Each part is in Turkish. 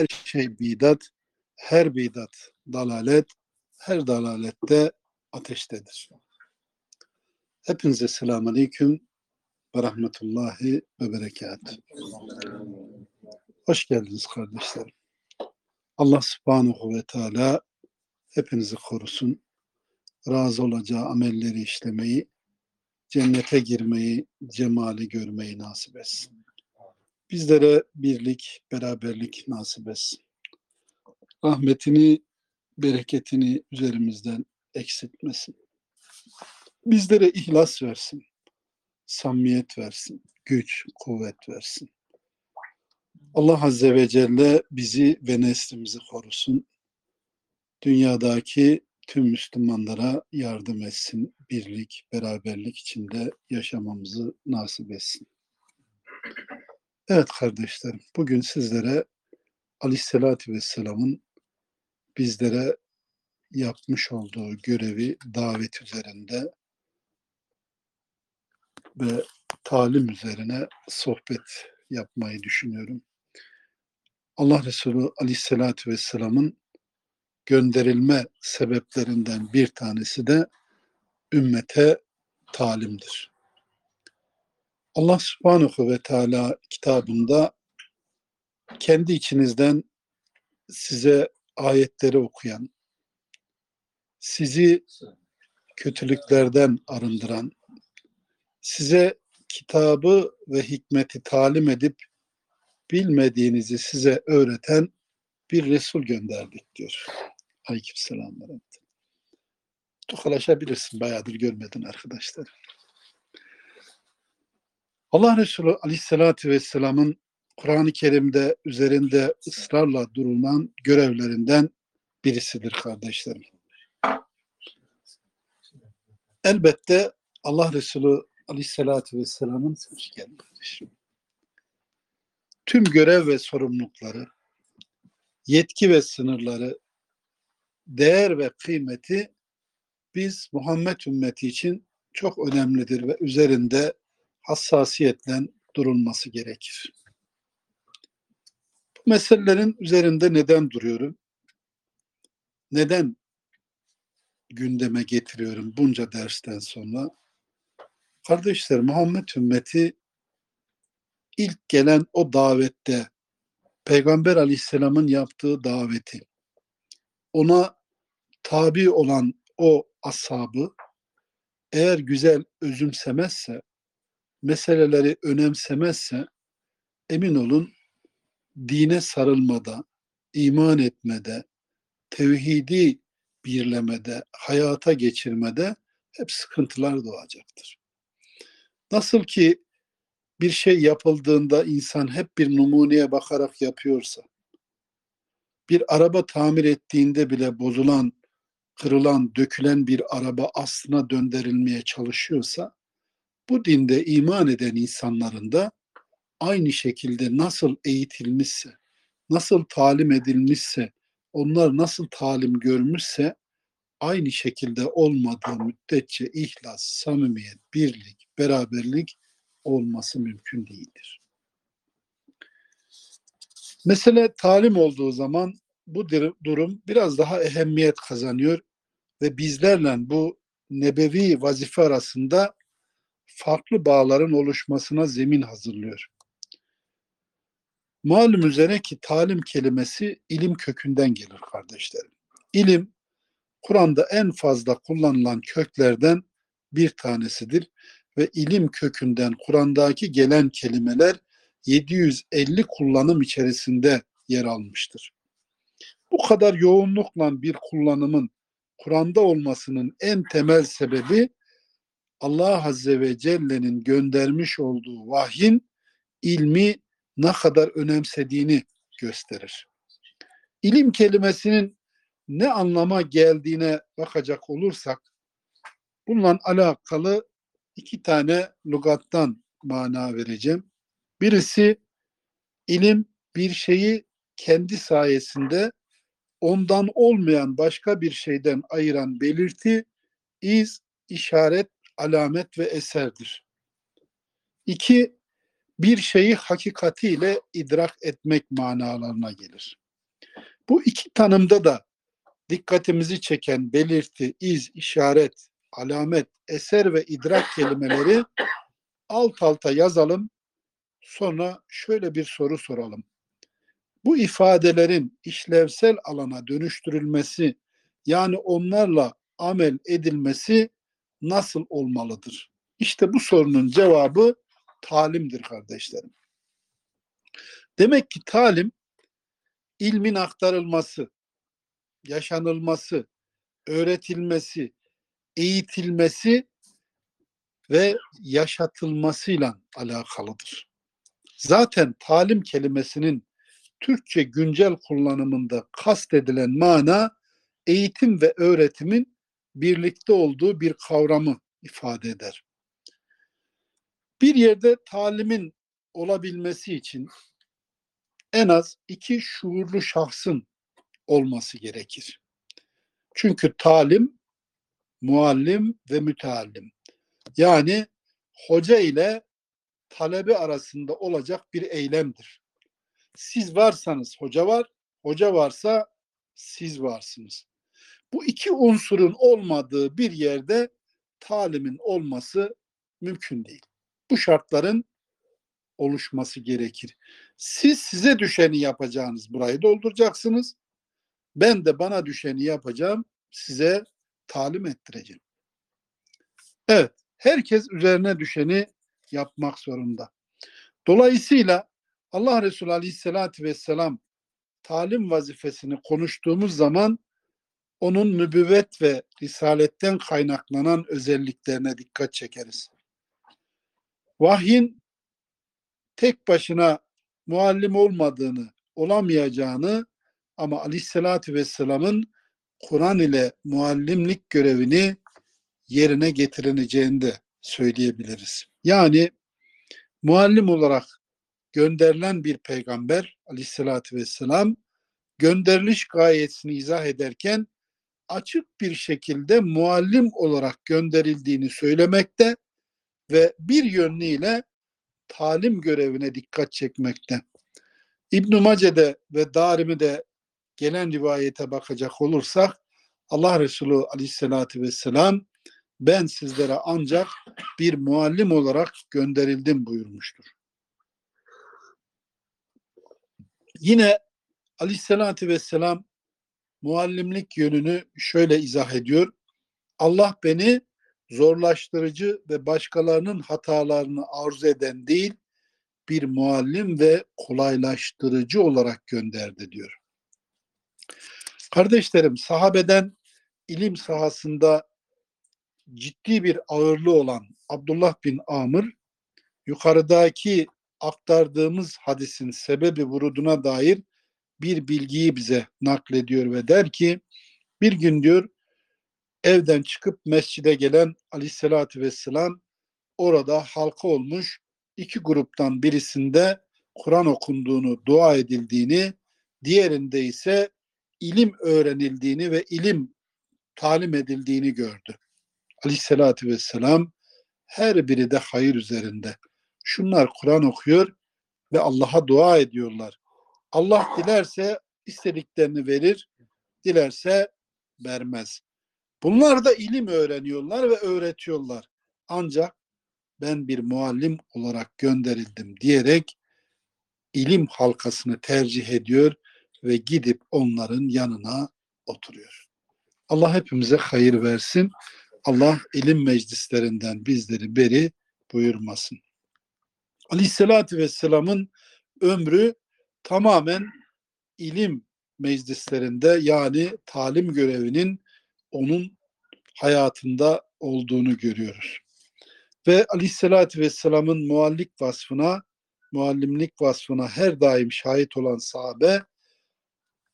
her şey bidat, her bidat dalalet, her dalalette ateştedir. Hepinize selamun aleyküm ve rahmetullahi ve berekat. Hoş geldiniz kardeşlerim. Allah subhanahu ve teala hepinizi korusun. Razı olacağı amelleri işlemeyi, cennete girmeyi, cemali görmeyi nasip etsin. Bizlere birlik, beraberlik nasip etsin. Rahmetini, bereketini üzerimizden eksiltmesin. Bizlere ihlas versin, samimiyet versin, güç, kuvvet versin. Allah Azze ve Celle bizi ve neslimizi korusun. Dünyadaki tüm Müslümanlara yardım etsin. Birlik, beraberlik içinde yaşamamızı nasip etsin. Evet kardeşlerim, bugün sizlere Aleyhisselatü Vesselam'ın bizlere yapmış olduğu görevi davet üzerinde ve talim üzerine sohbet yapmayı düşünüyorum. Allah Resulü Aleyhisselatü Vesselam'ın gönderilme sebeplerinden bir tanesi de ümmete talimdir. Allah subhanahu ve teala kitabında kendi içinizden size ayetleri okuyan, sizi kötülüklerden arındıran, size kitabı ve hikmeti talim edip bilmediğinizi size öğreten bir Resul gönderdik diyor. Aleykümselam. Tokalaşabilirsin. Bayağıdır görmedin arkadaşlar. Allah Resulü Aleyhisselatü Vesselam'ın Kur'an-ı Kerim'de üzerinde ısrarla durulan görevlerinden birisidir kardeşlerim. Elbette Allah Resulü Aleyhisselatü Vesselam'ın. Tüm görev ve sorumlulukları, yetki ve sınırları, değer ve kıymeti biz Muhammed ümmeti için çok önemlidir ve üzerinde hassasiyetle durulması gerekir. Bu meselelerin üzerinde neden duruyorum? Neden gündeme getiriyorum bunca dersten sonra? Kardeşler Muhammed ümmeti ilk gelen o davette Peygamber aleyhisselamın yaptığı daveti ona tabi olan o ashabı eğer güzel özümsemezse meseleleri önemsemezse emin olun dine sarılmada, iman etmede, tevhidi birlemede, hayata geçirmede hep sıkıntılar doğacaktır. Nasıl ki bir şey yapıldığında insan hep bir numuneye bakarak yapıyorsa, bir araba tamir ettiğinde bile bozulan, kırılan, dökülen bir araba aslına döndürülmeye çalışıyorsa, bu dinde iman eden insanların da aynı şekilde nasıl eğitilmişse, nasıl talim edilmişse, onlar nasıl talim görmüşse aynı şekilde olmadığı müddetçe ihlas, samimiyet, birlik, beraberlik olması mümkün değildir. Mesele talim olduğu zaman bu durum biraz daha ehemmiyet kazanıyor ve bizlerle bu nebevi vazife arasında farklı bağların oluşmasına zemin hazırlıyor. Malum üzere ki talim kelimesi ilim kökünden gelir kardeşlerim. İlim Kur'an'da en fazla kullanılan köklerden bir tanesidir ve ilim kökünden Kur'an'daki gelen kelimeler 750 kullanım içerisinde yer almıştır. Bu kadar yoğunlukla bir kullanımın Kur'an'da olmasının en temel sebebi Allah Azze ve Celle'nin göndermiş olduğu vahyin ilmi ne kadar önemsediğini gösterir. İlim kelimesinin ne anlama geldiğine bakacak olursak bununla alakalı iki tane lugattan mana vereceğim. Birisi ilim bir şeyi kendi sayesinde ondan olmayan başka bir şeyden ayıran belirti, iz, işaret, alamet ve eserdir. İki, bir şeyi hakikatiyle idrak etmek manalarına gelir. Bu iki tanımda da dikkatimizi çeken belirti, iz, işaret, alamet, eser ve idrak kelimeleri alt alta yazalım. Sonra şöyle bir soru soralım. Bu ifadelerin işlevsel alana dönüştürülmesi yani onlarla amel edilmesi nasıl olmalıdır? İşte bu sorunun cevabı talimdir kardeşlerim. Demek ki talim ilmin aktarılması, yaşanılması, öğretilmesi, eğitilmesi ve yaşatılmasıyla alakalıdır. Zaten talim kelimesinin Türkçe güncel kullanımında kastedilen mana eğitim ve öğretimin birlikte olduğu bir kavramı ifade eder. Bir yerde talimin olabilmesi için en az iki şuurlu şahsın olması gerekir. Çünkü talim, muallim ve müteallim. Yani hoca ile talebe arasında olacak bir eylemdir. Siz varsanız hoca var, hoca varsa siz varsınız. Bu iki unsurun olmadığı bir yerde talimin olması mümkün değil. Bu şartların oluşması gerekir. Siz size düşeni yapacağınız burayı dolduracaksınız. Ben de bana düşeni yapacağım, size talim ettireceğim. Evet, herkes üzerine düşeni yapmak zorunda. Dolayısıyla Allah Resulü Aleyhisselatü Vesselam talim vazifesini konuştuğumuz zaman onun nübüvvet ve risaletten kaynaklanan özelliklerine dikkat çekeriz. Vahyin tek başına muallim olmadığını, olamayacağını ama Aleyhisselatü Vesselam'ın Kur'an ile muallimlik görevini yerine getirileceğini de söyleyebiliriz. Yani muallim olarak gönderilen bir peygamber Aleyhisselatü Vesselam gönderiliş gayesini izah ederken açık bir şekilde muallim olarak gönderildiğini söylemekte ve bir yönüyle talim görevine dikkat çekmekte. İbn-i Mace'de ve Darimi'de gelen rivayete bakacak olursak Allah Resulü aleyhissalatü vesselam ben sizlere ancak bir muallim olarak gönderildim buyurmuştur. Yine aleyhissalatü vesselam muallimlik yönünü şöyle izah ediyor. Allah beni zorlaştırıcı ve başkalarının hatalarını arzu eden değil, bir muallim ve kolaylaştırıcı olarak gönderdi diyor. Kardeşlerim sahabeden ilim sahasında ciddi bir ağırlığı olan Abdullah bin Amr yukarıdaki aktardığımız hadisin sebebi vuruduna dair bir bilgiyi bize naklediyor ve der ki bir gün diyor evden çıkıp mescide gelen aleyhissalatü vesselam orada halka olmuş iki gruptan birisinde Kur'an okunduğunu, dua edildiğini, diğerinde ise ilim öğrenildiğini ve ilim talim edildiğini gördü. Aleyhissalatü vesselam her biri de hayır üzerinde. Şunlar Kur'an okuyor ve Allah'a dua ediyorlar. Allah dilerse istediklerini verir, dilerse vermez. Bunlar da ilim öğreniyorlar ve öğretiyorlar. Ancak ben bir muallim olarak gönderildim diyerek ilim halkasını tercih ediyor ve gidip onların yanına oturuyor. Allah hepimize hayır versin. Allah ilim meclislerinden bizleri beri buyurmasın. Aleyhissalatü Vesselam'ın ömrü tamamen ilim meclislerinde yani talim görevinin onun hayatında olduğunu görüyoruz. Ve Aleyhisselatü Vesselam'ın muallik vasfına, muallimlik vasfına her daim şahit olan sahabe,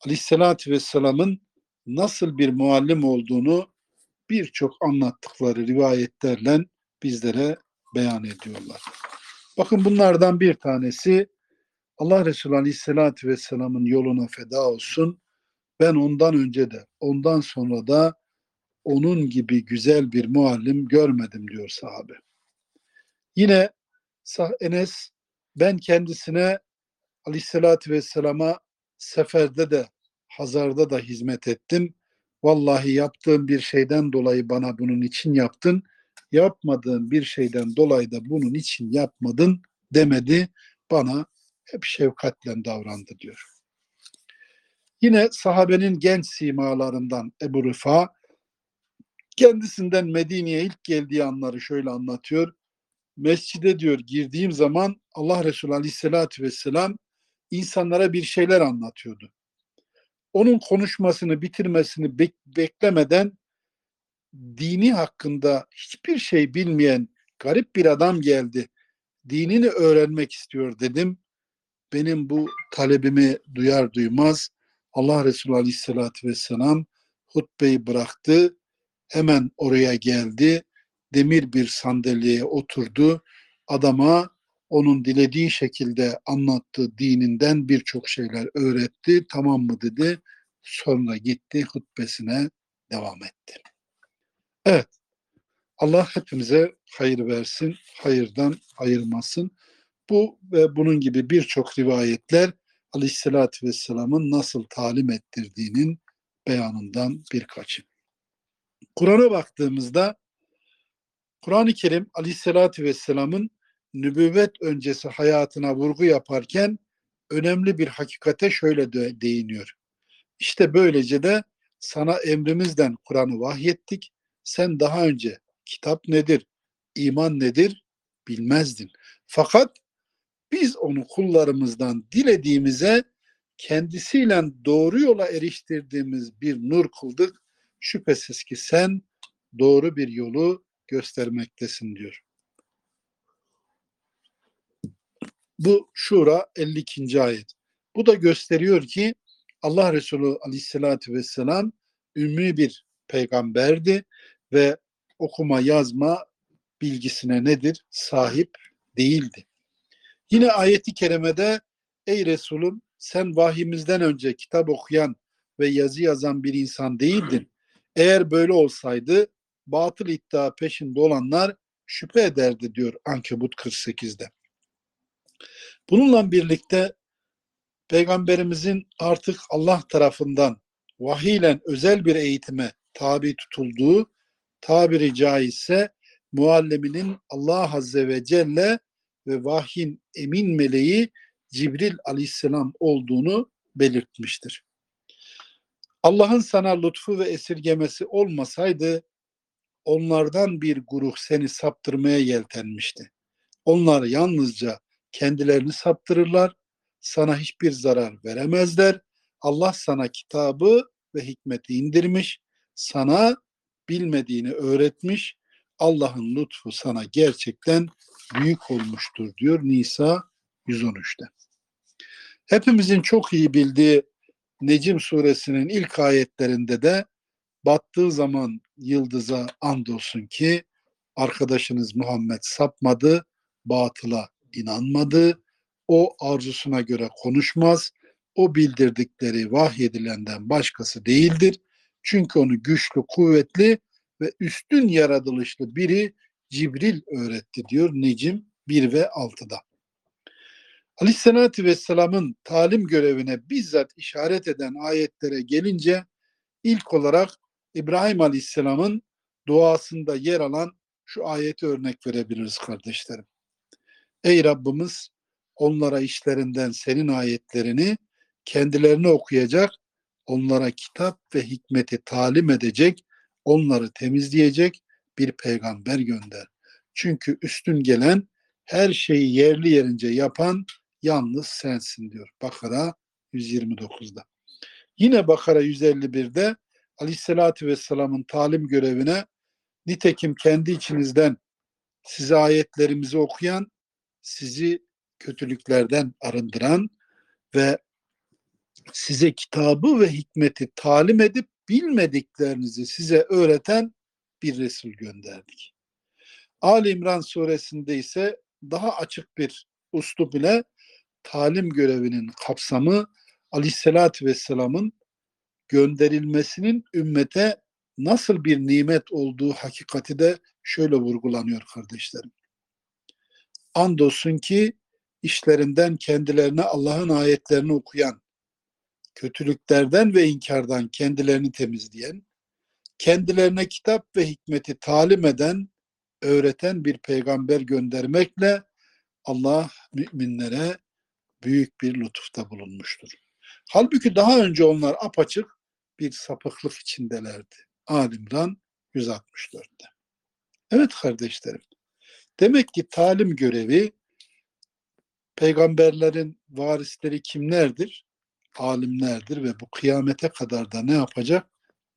Aleyhisselatü Vesselam'ın nasıl bir muallim olduğunu birçok anlattıkları rivayetlerle bizlere beyan ediyorlar. Bakın bunlardan bir tanesi Allah Resulü Aleyhisselatü Vesselam'ın yoluna feda olsun. Ben ondan önce de ondan sonra da onun gibi güzel bir muallim görmedim diyor sahabe. Yine Enes ben kendisine aleyhissalatü vesselama seferde de hazarda da hizmet ettim. Vallahi yaptığım bir şeyden dolayı bana bunun için yaptın. Yapmadığın bir şeyden dolayı da bunun için yapmadın demedi. Bana hep şefkatle davrandı diyor. Yine sahabenin genç simalarından Ebu Rıfa kendisinden Medine'ye ilk geldiği anları şöyle anlatıyor. Mescide diyor girdiğim zaman Allah Resulü Aleyhisselatü Vesselam insanlara bir şeyler anlatıyordu. Onun konuşmasını bitirmesini bek- beklemeden dini hakkında hiçbir şey bilmeyen garip bir adam geldi. Dinini öğrenmek istiyor dedim. Benim bu talebimi duyar duymaz Allah Resulü Aleyhisselatü Vesselam hutbeyi bıraktı. Hemen oraya geldi. Demir bir sandalyeye oturdu. Adama onun dilediği şekilde anlattığı dininden birçok şeyler öğretti. Tamam mı dedi. Sonra gitti hutbesine devam etti. Evet. Allah hepimize hayır versin, hayırdan ayırmasın. Bu ve bunun gibi birçok rivayetler Aleyhisselatü Vesselam'ın nasıl talim ettirdiğinin beyanından birkaçı. Kur'an'a baktığımızda Kur'an-ı Kerim Aleyhisselatü Vesselam'ın nübüvvet öncesi hayatına vurgu yaparken önemli bir hakikate şöyle de değiniyor. İşte böylece de sana emrimizden Kur'an'ı vahyettik. Sen daha önce kitap nedir, iman nedir bilmezdin. Fakat biz onu kullarımızdan dilediğimize kendisiyle doğru yola eriştirdiğimiz bir nur kıldık. Şüphesiz ki sen doğru bir yolu göstermektesin diyor. Bu Şura 52. ayet. Bu da gösteriyor ki Allah Resulü Aleyhisselatü Vesselam ümmi bir peygamberdi ve okuma yazma bilgisine nedir? Sahip değildi. Yine ayeti kerimede ey Resulüm sen vahimizden önce kitap okuyan ve yazı yazan bir insan değildin. Eğer böyle olsaydı batıl iddia peşinde olanlar şüphe ederdi diyor Ankebut 48'de. Bununla birlikte Peygamberimizin artık Allah tarafından vahiyle özel bir eğitime tabi tutulduğu tabiri caizse mualliminin Allah Azze ve Celle ve vahyin emin meleği Cibril aleyhisselam olduğunu belirtmiştir. Allah'ın sana lütfu ve esirgemesi olmasaydı onlardan bir grup seni saptırmaya yeltenmişti. Onlar yalnızca kendilerini saptırırlar, sana hiçbir zarar veremezler. Allah sana kitabı ve hikmeti indirmiş, sana bilmediğini öğretmiş. Allah'ın lütfu sana gerçekten büyük olmuştur diyor Nisa 113'te. Hepimizin çok iyi bildiği Necim suresinin ilk ayetlerinde de battığı zaman yıldıza andolsun ki arkadaşınız Muhammed sapmadı, batıla inanmadı, o arzusuna göre konuşmaz, o bildirdikleri vahyedilenden başkası değildir. Çünkü onu güçlü, kuvvetli ve üstün yaratılışlı biri Cibril öğretti diyor Necim 1 ve 6'da. Aleyhisselatü Vesselam'ın talim görevine bizzat işaret eden ayetlere gelince ilk olarak İbrahim Aleyhisselam'ın duasında yer alan şu ayeti örnek verebiliriz kardeşlerim. Ey Rabbimiz onlara işlerinden senin ayetlerini kendilerine okuyacak, onlara kitap ve hikmeti talim edecek, onları temizleyecek bir peygamber gönder. Çünkü üstün gelen her şeyi yerli yerince yapan yalnız sensin diyor. Bakara 129'da. Yine Bakara 151'de Aleyhisselatü Vesselam'ın talim görevine nitekim kendi içinizden size ayetlerimizi okuyan, sizi kötülüklerden arındıran ve size kitabı ve hikmeti talim edip bilmediklerinizi size öğreten bir Resul gönderdik. Ali İmran suresinde ise daha açık bir uslup ile talim görevinin kapsamı Aleyhisselatü Vesselam'ın gönderilmesinin ümmete nasıl bir nimet olduğu hakikati de şöyle vurgulanıyor kardeşlerim. Andolsun ki işlerinden kendilerine Allah'ın ayetlerini okuyan, kötülüklerden ve inkardan kendilerini temizleyen, kendilerine kitap ve hikmeti talim eden, öğreten bir peygamber göndermekle Allah müminlere büyük bir lütufta bulunmuştur. Halbuki daha önce onlar apaçık bir sapıklık içindelerdi. Alimran 164'te. Evet kardeşlerim. Demek ki talim görevi peygamberlerin varisleri kimlerdir? Alimlerdir ve bu kıyamete kadar da ne yapacak?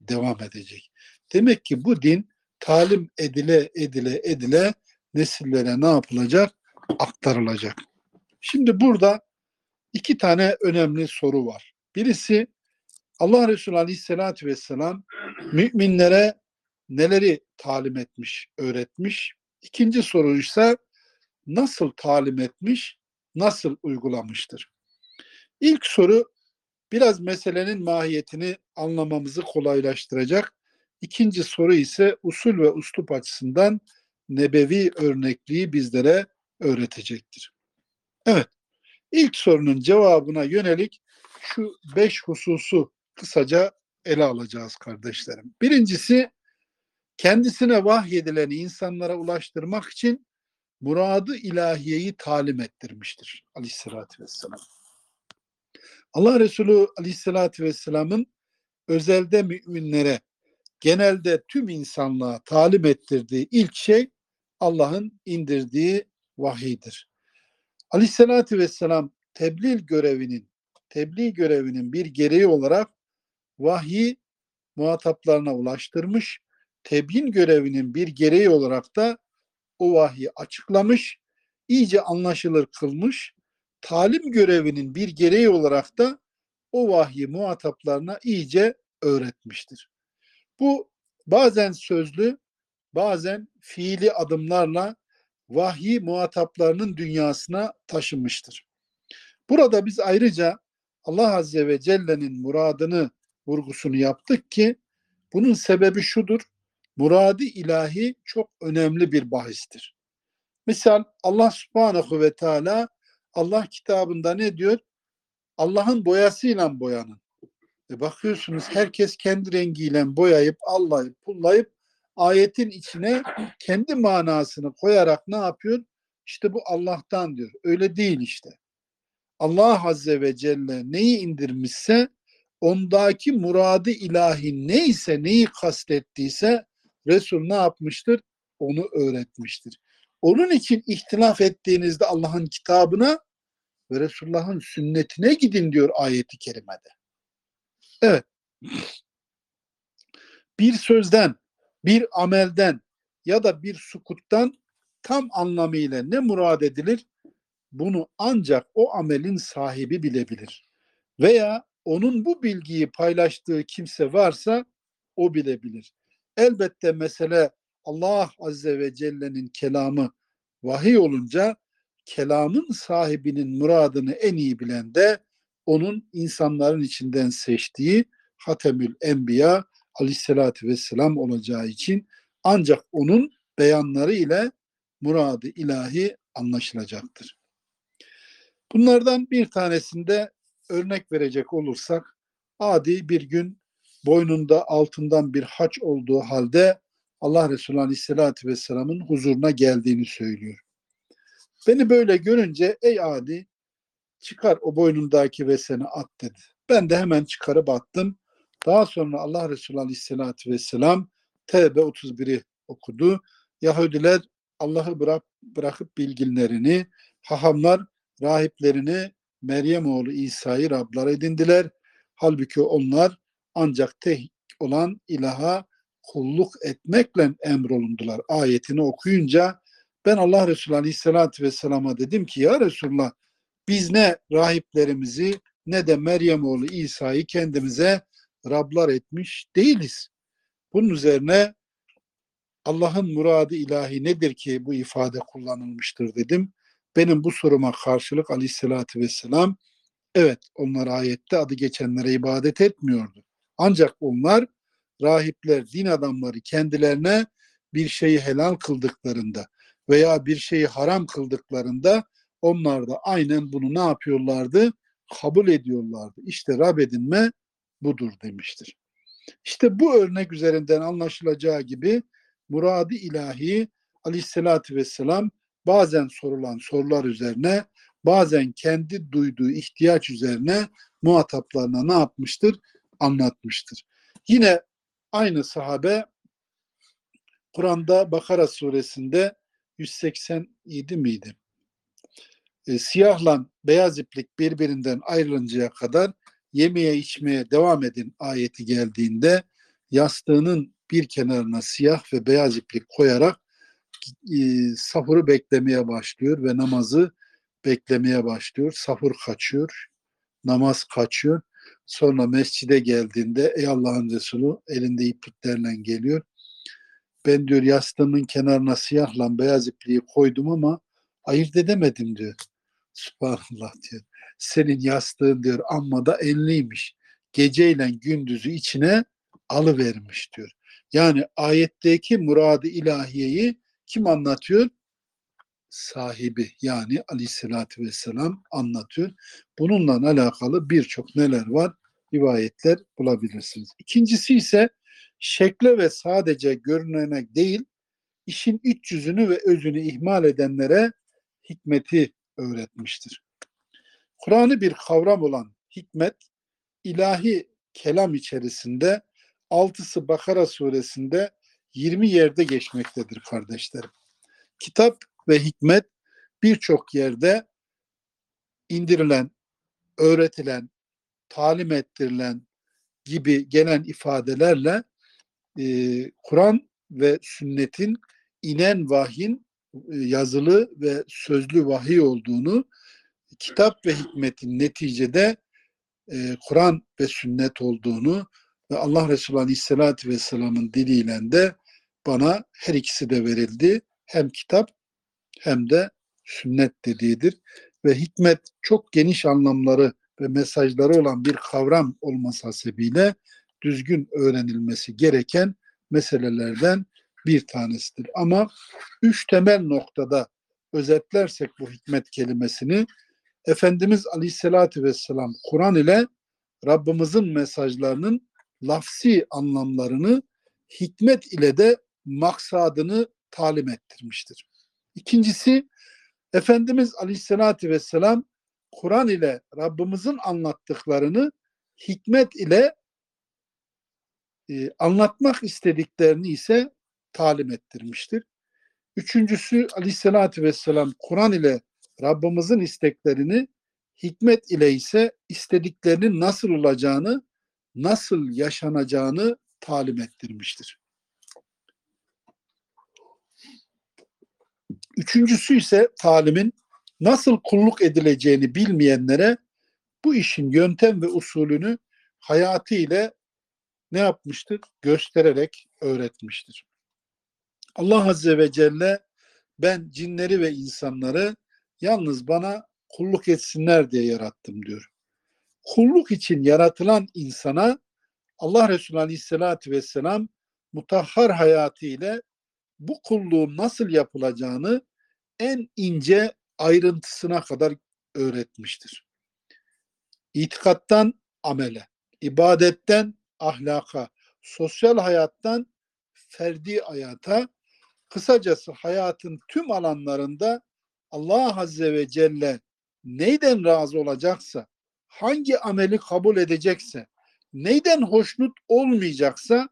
Devam edecek. Demek ki bu din talim edile edile edile nesillere ne yapılacak? Aktarılacak. Şimdi burada iki tane önemli soru var. Birisi Allah Resulü Aleyhisselatü Vesselam müminlere neleri talim etmiş, öğretmiş? İkinci soru ise nasıl talim etmiş, nasıl uygulamıştır? İlk soru biraz meselenin mahiyetini anlamamızı kolaylaştıracak. İkinci soru ise usul ve uslup açısından nebevi örnekliği bizlere öğretecektir. Evet, ilk sorunun cevabına yönelik şu beş hususu kısaca ele alacağız kardeşlerim. Birincisi kendisine vahyedileni insanlara ulaştırmak için muradı ilahiyeyi talim ettirmiştir aleyhissalatü vesselam. Allah Resulü aleyhissalatü vesselamın özelde müminlere genelde tüm insanlığa talim ettirdiği ilk şey Allah'ın indirdiği vahiydir. Aleyhissalatü vesselam tebliğ görevinin tebliğ görevinin bir gereği olarak vahyi muhataplarına ulaştırmış, tebyin görevinin bir gereği olarak da o vahyi açıklamış, iyice anlaşılır kılmış, talim görevinin bir gereği olarak da o vahyi muhataplarına iyice öğretmiştir. Bu bazen sözlü, bazen fiili adımlarla vahyi muhataplarının dünyasına taşınmıştır. Burada biz ayrıca Allah Azze ve Celle'nin muradını vurgusunu yaptık ki bunun sebebi şudur. Muradi ilahi çok önemli bir bahistir. Misal Allah Subhanahu ve Teala Allah kitabında ne diyor? Allah'ın boyasıyla boyanın. E bakıyorsunuz herkes kendi rengiyle boyayıp allayıp pullayıp ayetin içine kendi manasını koyarak ne yapıyor? İşte bu Allah'tan diyor. Öyle değil işte. Allah Azze ve Celle neyi indirmişse ondaki muradı ilahi neyse neyi kastettiyse Resul ne yapmıştır? Onu öğretmiştir. Onun için ihtilaf ettiğinizde Allah'ın kitabına ve Resulullah'ın sünnetine gidin diyor ayeti kerimede. Evet. Bir sözden, bir amelden ya da bir sukuttan tam anlamıyla ne murad edilir? Bunu ancak o amelin sahibi bilebilir. Veya onun bu bilgiyi paylaştığı kimse varsa o bilebilir. Elbette mesele Allah Azze ve Celle'nin kelamı vahiy olunca kelamın sahibinin muradını en iyi bilen de onun insanların içinden seçtiği Hatemül Enbiya aleyhissalatü vesselam olacağı için ancak onun beyanları ile muradı ilahi anlaşılacaktır. Bunlardan bir tanesinde örnek verecek olursak adi bir gün boynunda altından bir haç olduğu halde Allah Resulü Aleyhisselatü Vesselam'ın huzuruna geldiğini söylüyor. Beni böyle görünce ey adi çıkar o boynundaki veseni at dedi. Ben de hemen çıkarıp attım. Daha sonra Allah Resulü Aleyhisselatü Vesselam Tevbe 31'i okudu. Yahudiler Allah'ı bırak, bırakıp bilginlerini, hahamlar rahiplerini Meryem oğlu İsa'yı Rablar edindiler. Halbuki onlar ancak tek olan ilaha kulluk etmekle emrolundular. Ayetini okuyunca ben Allah Resulü Aleyhisselatü Vesselam'a dedim ki ya Resulullah biz ne rahiplerimizi ne de Meryem oğlu İsa'yı kendimize Rablar etmiş değiliz. Bunun üzerine Allah'ın muradı ilahi nedir ki bu ifade kullanılmıştır dedim. Benim bu soruma karşılık aleyhissalatü vesselam evet onlar ayette adı geçenlere ibadet etmiyordu. Ancak onlar rahipler, din adamları kendilerine bir şeyi helal kıldıklarında veya bir şeyi haram kıldıklarında onlar da aynen bunu ne yapıyorlardı? kabul ediyorlardı. İşte Rab edinme budur demiştir. İşte bu örnek üzerinden anlaşılacağı gibi muradi ilahi aleyhissalatü vesselam bazen sorulan sorular üzerine bazen kendi duyduğu ihtiyaç üzerine muhataplarına ne yapmıştır? Anlatmıştır. Yine aynı sahabe Kur'an'da Bakara suresinde 187 miydi? E, siyahla beyaz iplik birbirinden ayrılıncaya kadar yemeye içmeye devam edin ayeti geldiğinde yastığının bir kenarına siyah ve beyaz iplik koyarak e, sahuru beklemeye başlıyor ve namazı beklemeye başlıyor. Sahur kaçıyor, namaz kaçıyor. Sonra mescide geldiğinde ey Allah'ın Resulü elinde ipliklerle geliyor. Ben diyor yastığımın kenarına siyahla beyaz ipliği koydum ama ayırt edemedim diyor. Subhanallah diyor. Senin yastığın diyor amma da enliymiş. Geceyle gündüzü içine alıvermiş diyor. Yani ayetteki muradı ilahiyeyi kim anlatıyor? Sahibi yani aleyhissalatü vesselam anlatıyor. Bununla alakalı birçok neler var? Rivayetler bulabilirsiniz. İkincisi ise şekle ve sadece görünenek değil, işin iç yüzünü ve özünü ihmal edenlere hikmeti öğretmiştir. Kur'an'ı bir kavram olan hikmet, ilahi kelam içerisinde altısı Bakara suresinde 20 yerde geçmektedir kardeşlerim. Kitap ve hikmet birçok yerde indirilen, öğretilen, talim ettirilen gibi gelen ifadelerle e, Kur'an ve sünnetin inen vahyin e, yazılı ve sözlü vahiy olduğunu kitap ve hikmetin neticede e, Kur'an ve sünnet olduğunu ve Allah Resulü Aleyhisselatü Vesselam'ın diliyle de bana her ikisi de verildi. Hem kitap hem de sünnet dediğidir. Ve hikmet çok geniş anlamları ve mesajları olan bir kavram olması hasebiyle düzgün öğrenilmesi gereken meselelerden bir tanesidir. Ama üç temel noktada özetlersek bu hikmet kelimesini Efendimiz Aleyhisselatü Vesselam Kur'an ile Rabbimizin mesajlarının lafsi anlamlarını hikmet ile de maksadını talim ettirmiştir. İkincisi Efendimiz Aleyhisselatü Vesselam Kur'an ile Rabbimizin anlattıklarını hikmet ile e, anlatmak istediklerini ise talim ettirmiştir. Üçüncüsü Aleyhisselatü Vesselam Kur'an ile Rabbimizin isteklerini hikmet ile ise istediklerinin nasıl olacağını, nasıl yaşanacağını talim ettirmiştir. Üçüncüsü ise talimin nasıl kulluk edileceğini bilmeyenlere bu işin yöntem ve usulünü hayatı ile ne yapmıştır? Göstererek öğretmiştir. Allah Azze ve Celle ben cinleri ve insanları yalnız bana kulluk etsinler diye yarattım diyor. Kulluk için yaratılan insana Allah Resulü Aleyhisselatü Vesselam mutahhar hayatı ile bu kulluğun nasıl yapılacağını en ince ayrıntısına kadar öğretmiştir. İtikattan amele, ibadetten ahlaka, sosyal hayattan ferdi hayata, kısacası hayatın tüm alanlarında Allah Azze ve Celle neyden razı olacaksa, hangi ameli kabul edecekse, neyden hoşnut olmayacaksa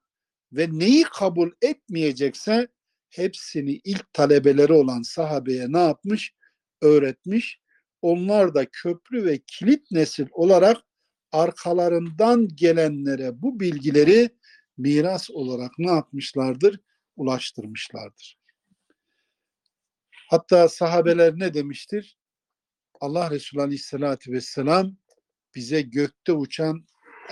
ve neyi kabul etmeyecekse hepsini ilk talebeleri olan sahabeye ne yapmış? Öğretmiş. Onlar da köprü ve kilit nesil olarak arkalarından gelenlere bu bilgileri miras olarak ne yapmışlardır? Ulaştırmışlardır. Hatta sahabeler ne demiştir? Allah Resulü Aleyhisselatü Vesselam bize gökte uçan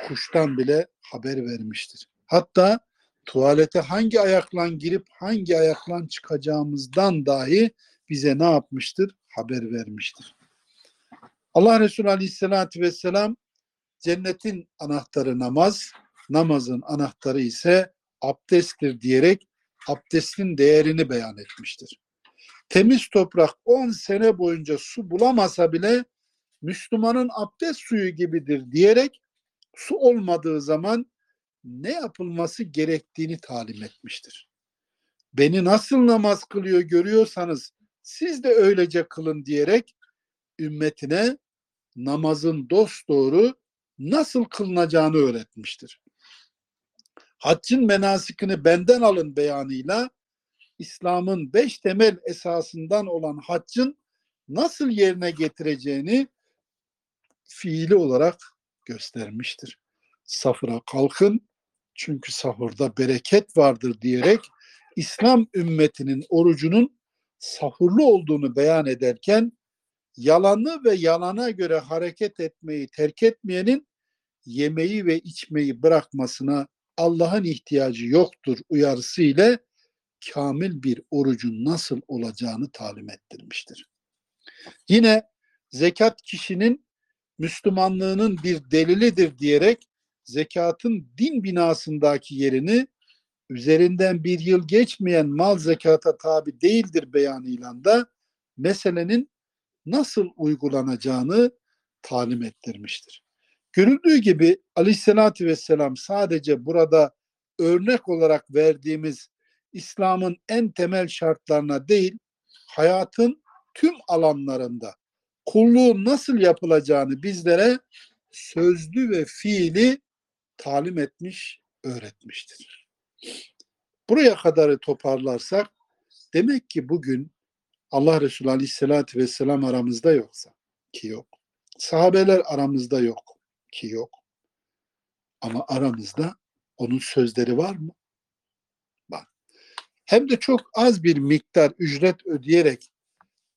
kuştan bile haber vermiştir. Hatta tuvalete hangi ayakla girip hangi ayakla çıkacağımızdan dahi bize ne yapmıştır? Haber vermiştir. Allah Resulü Aleyhisselatü Vesselam cennetin anahtarı namaz, namazın anahtarı ise abdesttir diyerek abdestin değerini beyan etmiştir. Temiz toprak 10 sene boyunca su bulamasa bile Müslümanın abdest suyu gibidir diyerek su olmadığı zaman ne yapılması gerektiğini talim etmiştir. Beni nasıl namaz kılıyor görüyorsanız siz de öylece kılın diyerek ümmetine namazın dost doğru nasıl kılınacağını öğretmiştir. Haccın menasikini benden alın beyanıyla İslam'ın beş temel esasından olan haccın nasıl yerine getireceğini fiili olarak göstermiştir. Safıra kalkın çünkü sahurda bereket vardır diyerek İslam ümmetinin orucunun sahurlu olduğunu beyan ederken yalanı ve yalana göre hareket etmeyi terk etmeyenin yemeği ve içmeyi bırakmasına Allah'ın ihtiyacı yoktur uyarısı ile kamil bir orucun nasıl olacağını talim ettirmiştir. Yine zekat kişinin Müslümanlığının bir delilidir diyerek zekatın din binasındaki yerini üzerinden bir yıl geçmeyen mal zekata tabi değildir beyanıyla da meselenin nasıl uygulanacağını talim ettirmiştir. Görüldüğü gibi aleyhissalatü vesselam sadece burada örnek olarak verdiğimiz İslam'ın en temel şartlarına değil, hayatın tüm alanlarında kulluğun nasıl yapılacağını bizlere sözlü ve fiili talim etmiş, öğretmiştir. Buraya kadarı toparlarsak demek ki bugün Allah Resulü Aleyhisselatü Vesselam aramızda yoksa ki yok. Sahabeler aramızda yok ki yok. Ama aramızda onun sözleri var mı? Var. Hem de çok az bir miktar ücret ödeyerek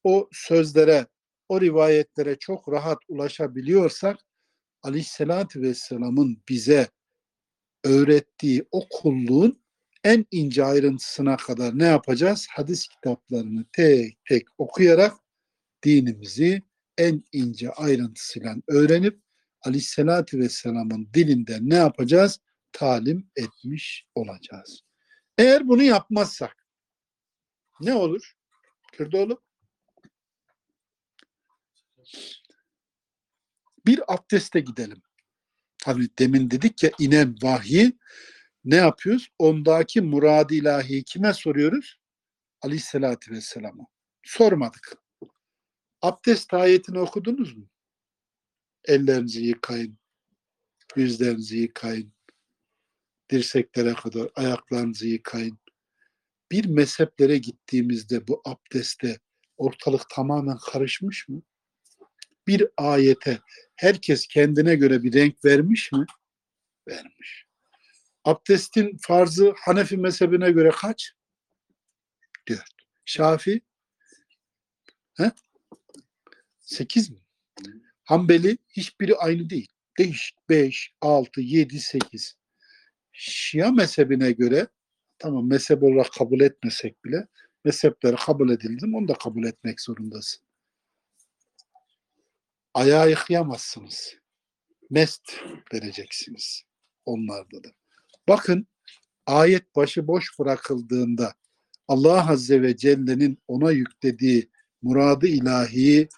o sözlere, o rivayetlere çok rahat ulaşabiliyorsak Aleyhisselatü Vesselam'ın bize öğrettiği o kulluğun en ince ayrıntısına kadar ne yapacağız? Hadis kitaplarını tek tek okuyarak dinimizi en ince ayrıntısıyla öğrenip Aleyhisselatü Vesselam'ın dilinden ne yapacağız? Talim etmiş olacağız. Eğer bunu yapmazsak ne olur? Kürdoğlu? Bir abdeste gidelim. Tabii demin dedik ya inen vahyi ne yapıyoruz? Ondaki murad ilahi kime soruyoruz? Aleyhissalatü vesselam'a. Sormadık. Abdest ayetini okudunuz mu? Ellerinizi yıkayın. Yüzlerinizi yıkayın. Dirseklere kadar ayaklarınızı yıkayın. Bir mezheplere gittiğimizde bu abdeste ortalık tamamen karışmış mı? Bir ayete herkes kendine göre bir renk vermiş mi? Vermiş. Abdestin farzı Hanefi mezhebine göre kaç? Dört. Şafi? He? Sekiz mi? Hanbeli hiçbiri aynı değil. Değişik. Beş, altı, yedi, sekiz. Şia mezhebine göre tamam mezhep olarak kabul etmesek bile mezhepleri kabul edildi mi onu da kabul etmek zorundasın. Ayağı yıkayamazsınız. Mest vereceksiniz. Onlarda da. Bakın ayet başı boş bırakıldığında Allah Azze ve Celle'nin ona yüklediği muradı ilahiyi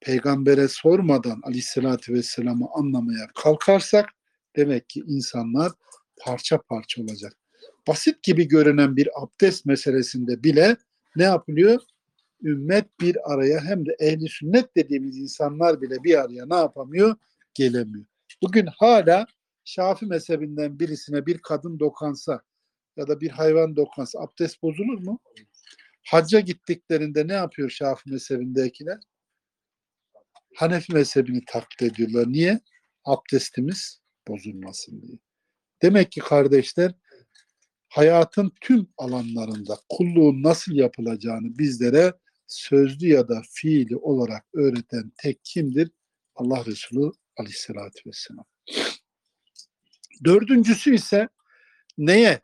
peygambere sormadan aleyhissalatü vesselam'ı anlamaya kalkarsak demek ki insanlar parça parça olacak. Basit gibi görünen bir abdest meselesinde bile ne yapılıyor? Ümmet bir araya hem de ehli sünnet dediğimiz insanlar bile bir araya ne yapamıyor? Gelemiyor. Bugün hala Şafi mezhebinden birisine bir kadın dokansa ya da bir hayvan dokansa abdest bozulur mu? Hacca gittiklerinde ne yapıyor Şafi mezhebindekiler? Hanefi mezhebini taklit ediyorlar. Niye? Abdestimiz bozulmasın diye. Demek ki kardeşler hayatın tüm alanlarında kulluğun nasıl yapılacağını bizlere sözlü ya da fiili olarak öğreten tek kimdir? Allah Resulü Aleyhisselatü Vesselam. Dördüncüsü ise neye,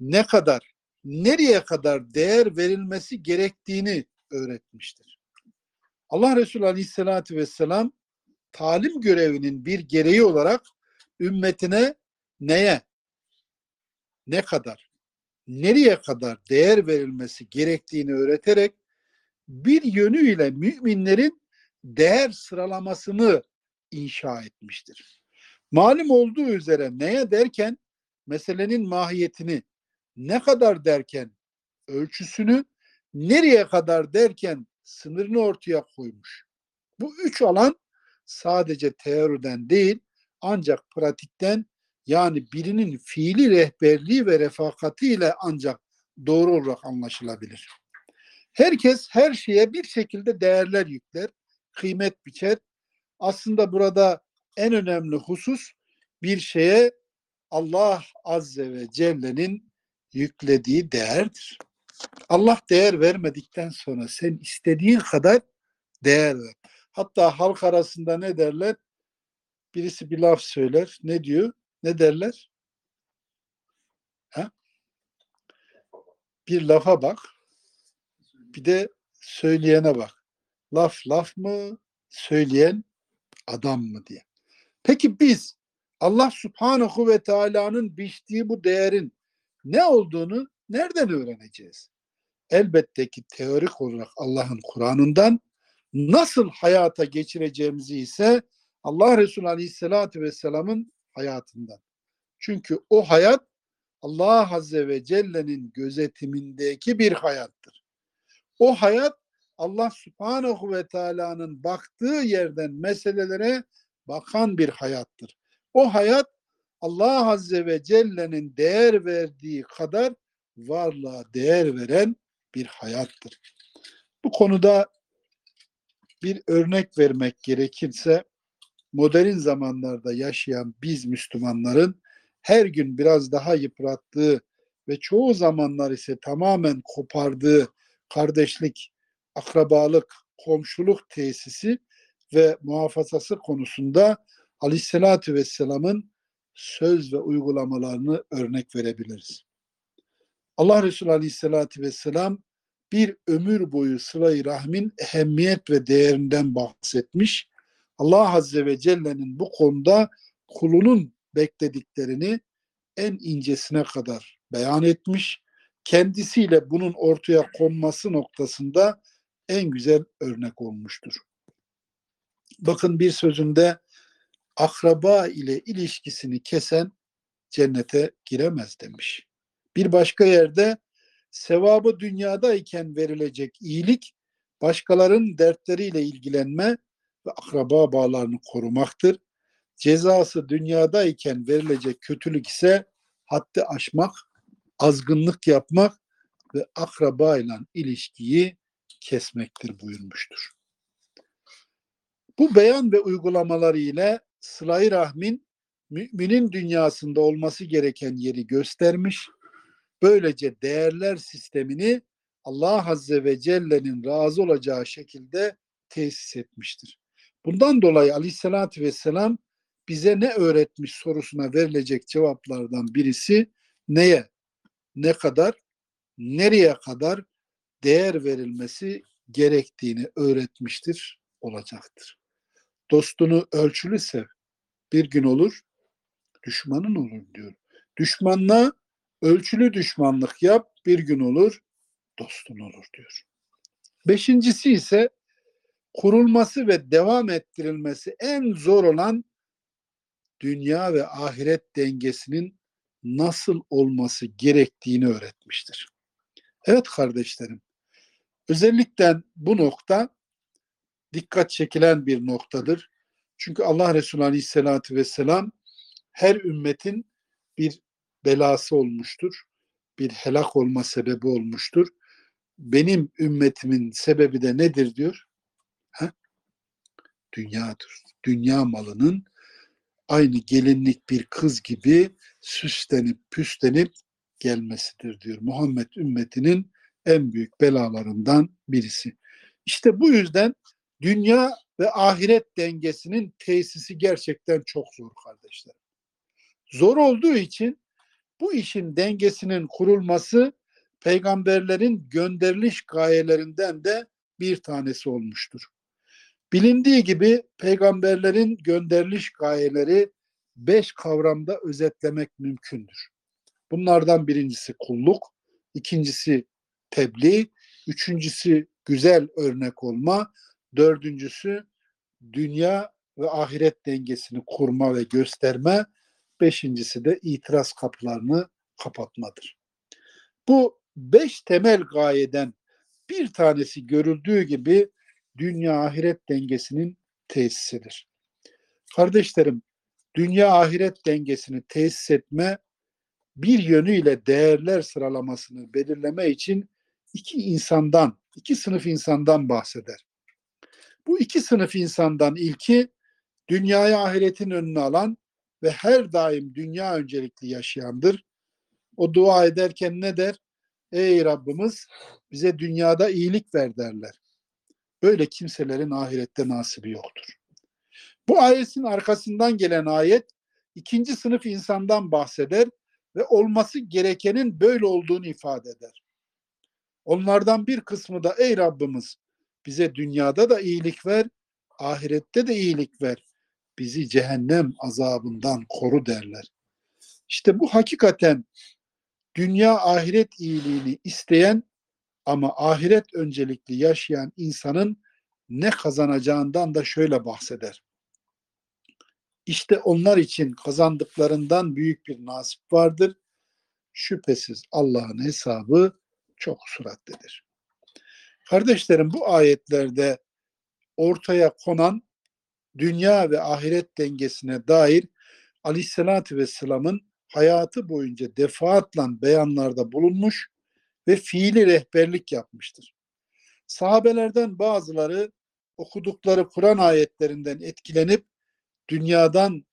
ne kadar, nereye kadar değer verilmesi gerektiğini öğretmiştir. Allah Resulü Aleyhisselatü Vesselam talim görevinin bir gereği olarak ümmetine neye, ne kadar, nereye kadar değer verilmesi gerektiğini öğreterek bir yönüyle müminlerin değer sıralamasını inşa etmiştir. Malum olduğu üzere neye derken meselenin mahiyetini, ne kadar derken ölçüsünü, nereye kadar derken sınırını ortaya koymuş. Bu üç alan sadece teoriden değil ancak pratikten yani birinin fiili rehberliği ve refakatiyle ancak doğru olarak anlaşılabilir. Herkes her şeye bir şekilde değerler yükler, kıymet biçer. Aslında burada en önemli husus bir şeye Allah Azze ve Celle'nin yüklediği değerdir. Allah değer vermedikten sonra sen istediğin kadar değer ver. Hatta halk arasında ne derler? Birisi bir laf söyler. Ne diyor? Ne derler? Ha? Bir lafa bak. Bir de söyleyene bak. Laf laf mı? Söyleyen adam mı diye. Peki biz Allah Subhanahu ve Teala'nın biçtiği bu değerin ne olduğunu nereden öğreneceğiz? Elbette ki teorik olarak Allah'ın Kur'an'ından nasıl hayata geçireceğimizi ise Allah Resulü Aleyhisselatü Vesselam'ın hayatından. Çünkü o hayat Allah Azze ve Celle'nin gözetimindeki bir hayattır. O hayat Allah Subhanahu ve Teala'nın baktığı yerden meselelere bakan bir hayattır. O hayat Allah Azze ve Celle'nin değer verdiği kadar varlığa değer veren bir hayattır. Bu konuda bir örnek vermek gerekirse modern zamanlarda yaşayan biz Müslümanların her gün biraz daha yıprattığı ve çoğu zamanlar ise tamamen kopardığı kardeşlik, akrabalık, komşuluk tesisi ve muhafazası konusunda Aleyhisselatü Vesselam'ın söz ve uygulamalarını örnek verebiliriz. Allah Resulü Aleyhisselatü Vesselam bir ömür boyu sıla rahmin ehemmiyet ve değerinden bahsetmiş. Allah Azze ve Celle'nin bu konuda kulunun beklediklerini en incesine kadar beyan etmiş. Kendisiyle bunun ortaya konması noktasında en güzel örnek olmuştur. Bakın bir sözünde akraba ile ilişkisini kesen cennete giremez demiş. Bir başka yerde sevabı dünyadayken verilecek iyilik başkalarının dertleriyle ilgilenme ve akraba bağlarını korumaktır. Cezası dünyadayken verilecek kötülük ise haddi aşmak, azgınlık yapmak ve akraba ile ilişkiyi kesmektir buyurmuştur. Bu beyan ve uygulamaları ile sıla rahmin müminin dünyasında olması gereken yeri göstermiş. Böylece değerler sistemini Allah Azze ve Celle'nin razı olacağı şekilde tesis etmiştir. Bundan dolayı Aleyhisselatü Vesselam bize ne öğretmiş sorusuna verilecek cevaplardan birisi neye, ne kadar, nereye kadar değer verilmesi gerektiğini öğretmiştir, olacaktır. Dostunu ölçülü sev. Bir gün olur, düşmanın olur diyor. Düşmanla ölçülü düşmanlık yap, bir gün olur, dostun olur diyor. Beşincisi ise kurulması ve devam ettirilmesi en zor olan dünya ve ahiret dengesinin nasıl olması gerektiğini öğretmiştir. Evet kardeşlerim, özellikle bu nokta dikkat çekilen bir noktadır. Çünkü Allah Resulü Aleyhisselatü Vesselam her ümmetin bir belası olmuştur. Bir helak olma sebebi olmuştur. Benim ümmetimin sebebi de nedir diyor? Ha? Dünyadır. Dünya malının aynı gelinlik bir kız gibi süslenip püslenip gelmesidir diyor. Muhammed ümmetinin en büyük belalarından birisi. İşte bu yüzden dünya ve ahiret dengesinin tesisi gerçekten çok zor kardeşler. Zor olduğu için bu işin dengesinin kurulması peygamberlerin gönderiliş gayelerinden de bir tanesi olmuştur. Bilindiği gibi peygamberlerin gönderiliş gayeleri beş kavramda özetlemek mümkündür. Bunlardan birincisi kulluk, ikincisi tebliğ, üçüncüsü güzel örnek olma, dördüncüsü dünya ve ahiret dengesini kurma ve gösterme. Beşincisi de itiraz kapılarını kapatmadır. Bu beş temel gayeden bir tanesi görüldüğü gibi dünya ahiret dengesinin tesisidir. Kardeşlerim, dünya ahiret dengesini tesis etme bir yönüyle değerler sıralamasını belirleme için iki insandan, iki sınıf insandan bahseder. Bu iki sınıf insandan ilki dünyaya ahiretin önünü alan ve her daim dünya öncelikli yaşayandır. O dua ederken ne der? Ey Rabbimiz bize dünyada iyilik ver derler. Böyle kimselerin ahirette nasibi yoktur. Bu ayetin arkasından gelen ayet ikinci sınıf insandan bahseder ve olması gerekenin böyle olduğunu ifade eder. Onlardan bir kısmı da ey Rabbimiz bize dünyada da iyilik ver, ahirette de iyilik ver. Bizi cehennem azabından koru derler. İşte bu hakikaten dünya ahiret iyiliğini isteyen ama ahiret öncelikli yaşayan insanın ne kazanacağından da şöyle bahseder. İşte onlar için kazandıklarından büyük bir nasip vardır. Şüphesiz Allah'ın hesabı çok suratlidir. Kardeşlerim bu ayetlerde ortaya konan dünya ve ahiret dengesine dair Aleyhisselatü Vesselam'ın hayatı boyunca defaatla beyanlarda bulunmuş ve fiili rehberlik yapmıştır. Sahabelerden bazıları okudukları Kur'an ayetlerinden etkilenip dünyadan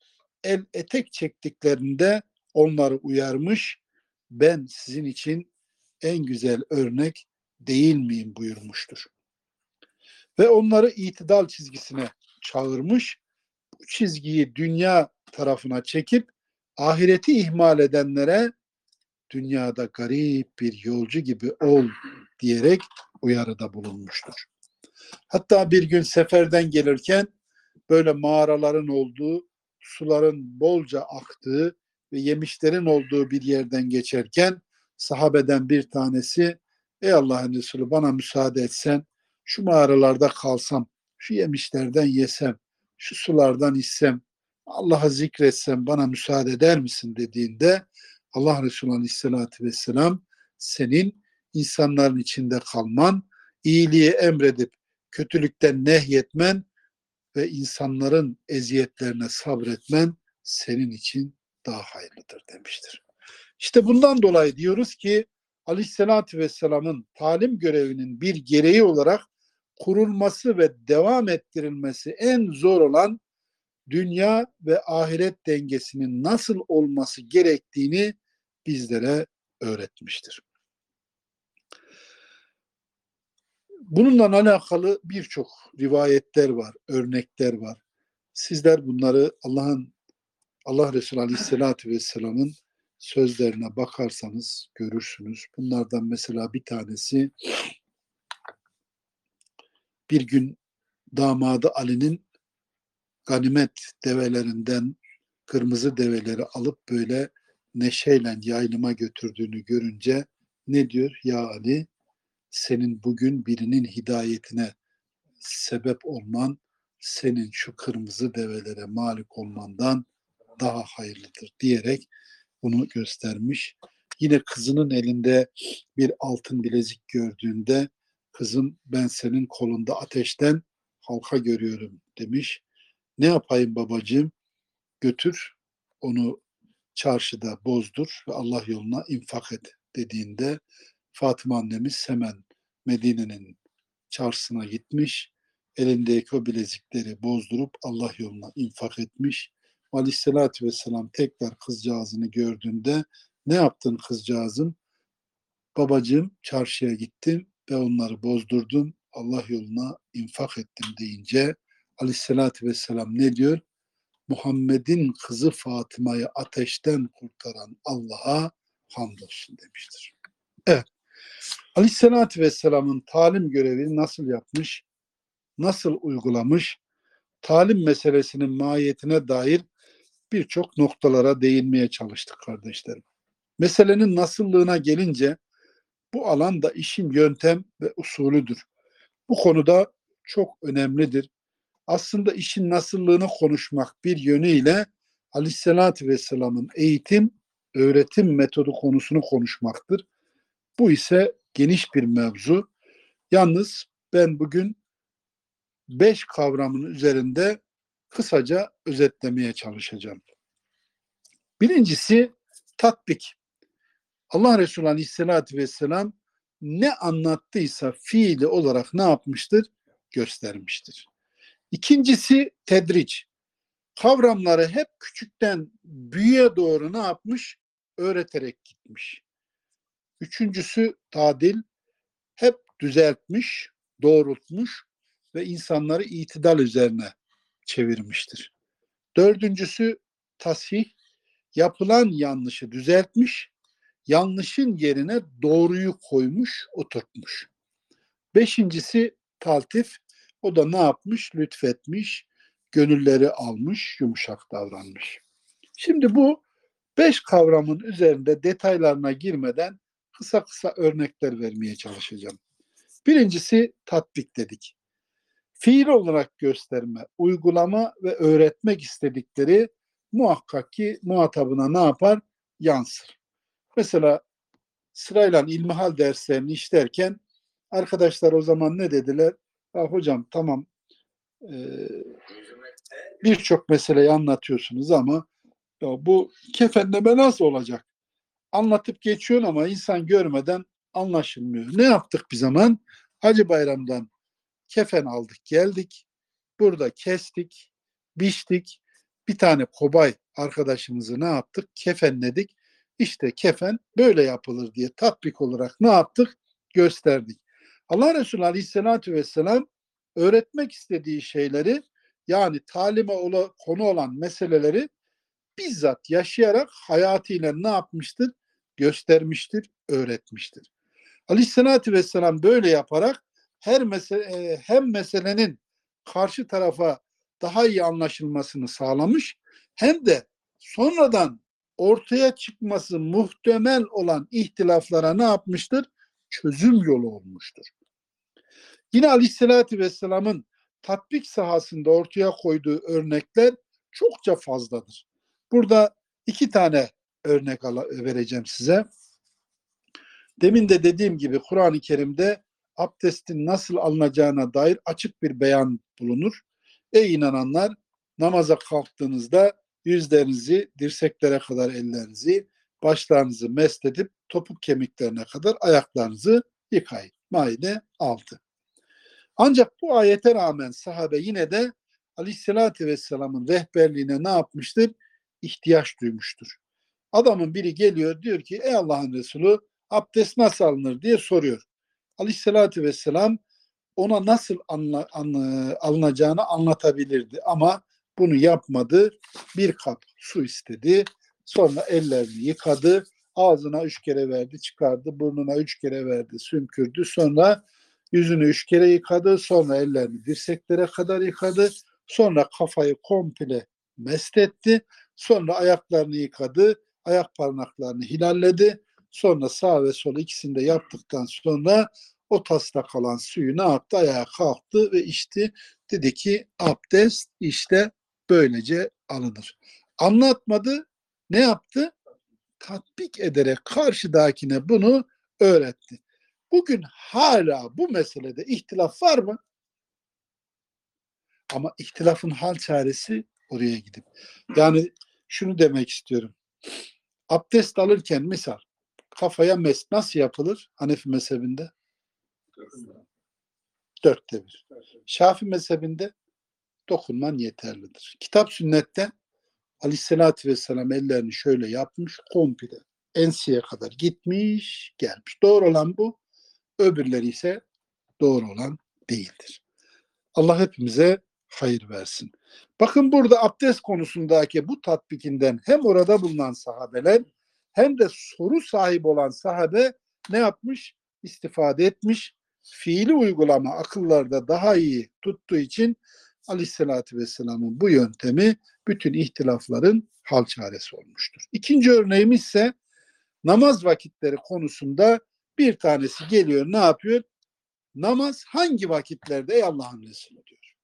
el etek çektiklerinde onları uyarmış. Ben sizin için en güzel örnek değil miyim buyurmuştur. Ve onları itidal çizgisine çağırmış. Bu çizgiyi dünya tarafına çekip ahireti ihmal edenlere dünyada garip bir yolcu gibi ol diyerek uyarıda bulunmuştur. Hatta bir gün seferden gelirken böyle mağaraların olduğu, suların bolca aktığı ve yemişlerin olduğu bir yerden geçerken sahabeden bir tanesi ey Allah'ın Resulü bana müsaade etsen şu mağaralarda kalsam, şu yemişlerden yesem, şu sulardan içsem, Allah'a zikretsem bana müsaade eder misin dediğinde Allah Resulü Aleyhisselatü Vesselam senin insanların içinde kalman, iyiliği emredip kötülükten nehyetmen ve insanların eziyetlerine sabretmen senin için daha hayırlıdır demiştir. İşte bundan dolayı diyoruz ki Aleyhisselatü Vesselam'ın talim görevinin bir gereği olarak kurulması ve devam ettirilmesi en zor olan dünya ve ahiret dengesinin nasıl olması gerektiğini bizlere öğretmiştir. Bununla alakalı birçok rivayetler var, örnekler var. Sizler bunları Allah'ın Allah Resulü Aleyhisselatü Vesselam'ın sözlerine bakarsanız görürsünüz. Bunlardan mesela bir tanesi bir gün damadı Ali'nin ganimet develerinden kırmızı develeri alıp böyle neşeyle yaylıma götürdüğünü görünce ne diyor? Ya Ali senin bugün birinin hidayetine sebep olman senin şu kırmızı develere malik olmandan daha hayırlıdır diyerek bunu göstermiş. Yine kızının elinde bir altın bilezik gördüğünde kızım ben senin kolunda ateşten halka görüyorum demiş. Ne yapayım babacığım? Götür onu çarşıda bozdur ve Allah yoluna infak et dediğinde Fatıma annemiz hemen Medine'nin çarşısına gitmiş. Elindeki o bilezikleri bozdurup Allah yoluna infak etmiş. Aleyhisselatü Vesselam tekrar kızcağızını gördüğünde ne yaptın kızcağızım? Babacığım çarşıya gittim ve onları bozdurdum. Allah yoluna infak ettim deyince Aleyhisselatü Vesselam ne diyor? Muhammed'in kızı Fatıma'yı ateşten kurtaran Allah'a hamdolsun demiştir. Evet. Aleyhisselatü Vesselam'ın talim görevini nasıl yapmış, nasıl uygulamış, talim meselesinin mahiyetine dair birçok noktalara değinmeye çalıştık kardeşlerim. Meselenin nasıllığına gelince bu alanda işin yöntem ve usulüdür. Bu konuda çok önemlidir. Aslında işin nasıllığını konuşmak bir yönüyle Aleyhisselatü Vesselam'ın eğitim, öğretim metodu konusunu konuşmaktır. Bu ise geniş bir mevzu. Yalnız ben bugün beş kavramın üzerinde kısaca özetlemeye çalışacağım. Birincisi tatbik. Allah Resulü Aleyhisselatü Vesselam ne anlattıysa fiili olarak ne yapmıştır? Göstermiştir. İkincisi tedriç. Kavramları hep küçükten büyüye doğru ne yapmış? Öğreterek gitmiş. Üçüncüsü tadil. Hep düzeltmiş, doğrultmuş ve insanları itidal üzerine çevirmiştir. Dördüncüsü tasih. Yapılan yanlışı düzeltmiş, yanlışın yerine doğruyu koymuş, oturtmuş. Beşincisi taltif. O da ne yapmış? Lütfetmiş, gönülleri almış, yumuşak davranmış. Şimdi bu beş kavramın üzerinde detaylarına girmeden kısa kısa örnekler vermeye çalışacağım. Birincisi tatbik dedik. Fiil olarak gösterme, uygulama ve öğretmek istedikleri muhakkak ki muhatabına ne yapar? Yansır. Mesela sırayla ilmihal derslerini işlerken arkadaşlar o zaman ne dediler? Ya hocam tamam e, birçok meseleyi anlatıyorsunuz ama ya bu kefenleme nasıl olacak? Anlatıp geçiyorsun ama insan görmeden anlaşılmıyor. Ne yaptık bir zaman? Hacı Bayram'dan kefen aldık geldik. Burada kestik, biçtik. Bir tane kobay arkadaşımızı ne yaptık? Kefenledik. İşte kefen böyle yapılır diye tatbik olarak ne yaptık? Gösterdik. Allah Resulü Aleyhisselatü Vesselam öğretmek istediği şeyleri yani talime ola, konu olan meseleleri bizzat yaşayarak hayatıyla ne yapmıştır? Göstermiştir, öğretmiştir. Aleyhisselatü Vesselam böyle yaparak her mesele, hem meselenin karşı tarafa daha iyi anlaşılmasını sağlamış hem de sonradan ortaya çıkması muhtemel olan ihtilaflara ne yapmıştır? Çözüm yolu olmuştur. Yine Aleyhisselatü Vesselam'ın tatbik sahasında ortaya koyduğu örnekler çokça fazladır. Burada iki tane örnek vereceğim size. Demin de dediğim gibi Kur'an-ı Kerim'de abdestin nasıl alınacağına dair açık bir beyan bulunur. Ey inananlar namaza kalktığınızda yüzlerinizi dirseklere kadar ellerinizi, başlarınızı mest edip topuk kemiklerine kadar ayaklarınızı yıkayın. Maide 6. Ancak bu ayete rağmen sahabe yine de Aleyhisselatü Vesselam'ın rehberliğine ne yapmıştır? İhtiyaç duymuştur. Adamın biri geliyor diyor ki ey Allah'ın Resulü abdest nasıl alınır diye soruyor. Aleyhisselatü Vesselam ona nasıl anla, anla, alınacağını anlatabilirdi ama bunu yapmadı. Bir kap su istedi. Sonra ellerini yıkadı. Ağzına üç kere verdi, çıkardı. Burnuna üç kere verdi, sümkürdü. Sonra yüzünü üç kere yıkadı. Sonra ellerini dirseklere kadar yıkadı. Sonra kafayı komple mest etti. Sonra ayaklarını yıkadı. Ayak parmaklarını hilalledi. Sonra sağ ve sol ikisini de yaptıktan sonra o tasta kalan suyu ne yaptı? Ayağa kalktı ve içti. Dedi ki abdest işte böylece alınır. Anlatmadı. Ne yaptı? Tatbik ederek karşıdakine bunu öğretti. Bugün hala bu meselede ihtilaf var mı? Ama ihtilafın hal çaresi oraya gidip. Yani şunu demek istiyorum. Abdest alırken misal kafaya mes nasıl yapılır Hanefi mezhebinde? Dörtte bir. Şafi mezhebinde dokunman yeterlidir. Kitap sünnette Aleyhisselatü Vesselam ellerini şöyle yapmış komple enseye kadar gitmiş gelmiş. Doğru olan bu. Öbürleri ise doğru olan değildir. Allah hepimize hayır versin. Bakın burada abdest konusundaki bu tatbikinden hem orada bulunan sahabeler hem de soru sahibi olan sahabe ne yapmış? İstifade etmiş. Fiili uygulama akıllarda daha iyi tuttuğu için Aleyhisselatü Vesselam'ın bu yöntemi bütün ihtilafların hal çaresi olmuştur. İkinci örneğimiz ise namaz vakitleri konusunda bir tanesi geliyor ne yapıyor? Namaz hangi vakitlerde ey Allah'ın Resulü diyor.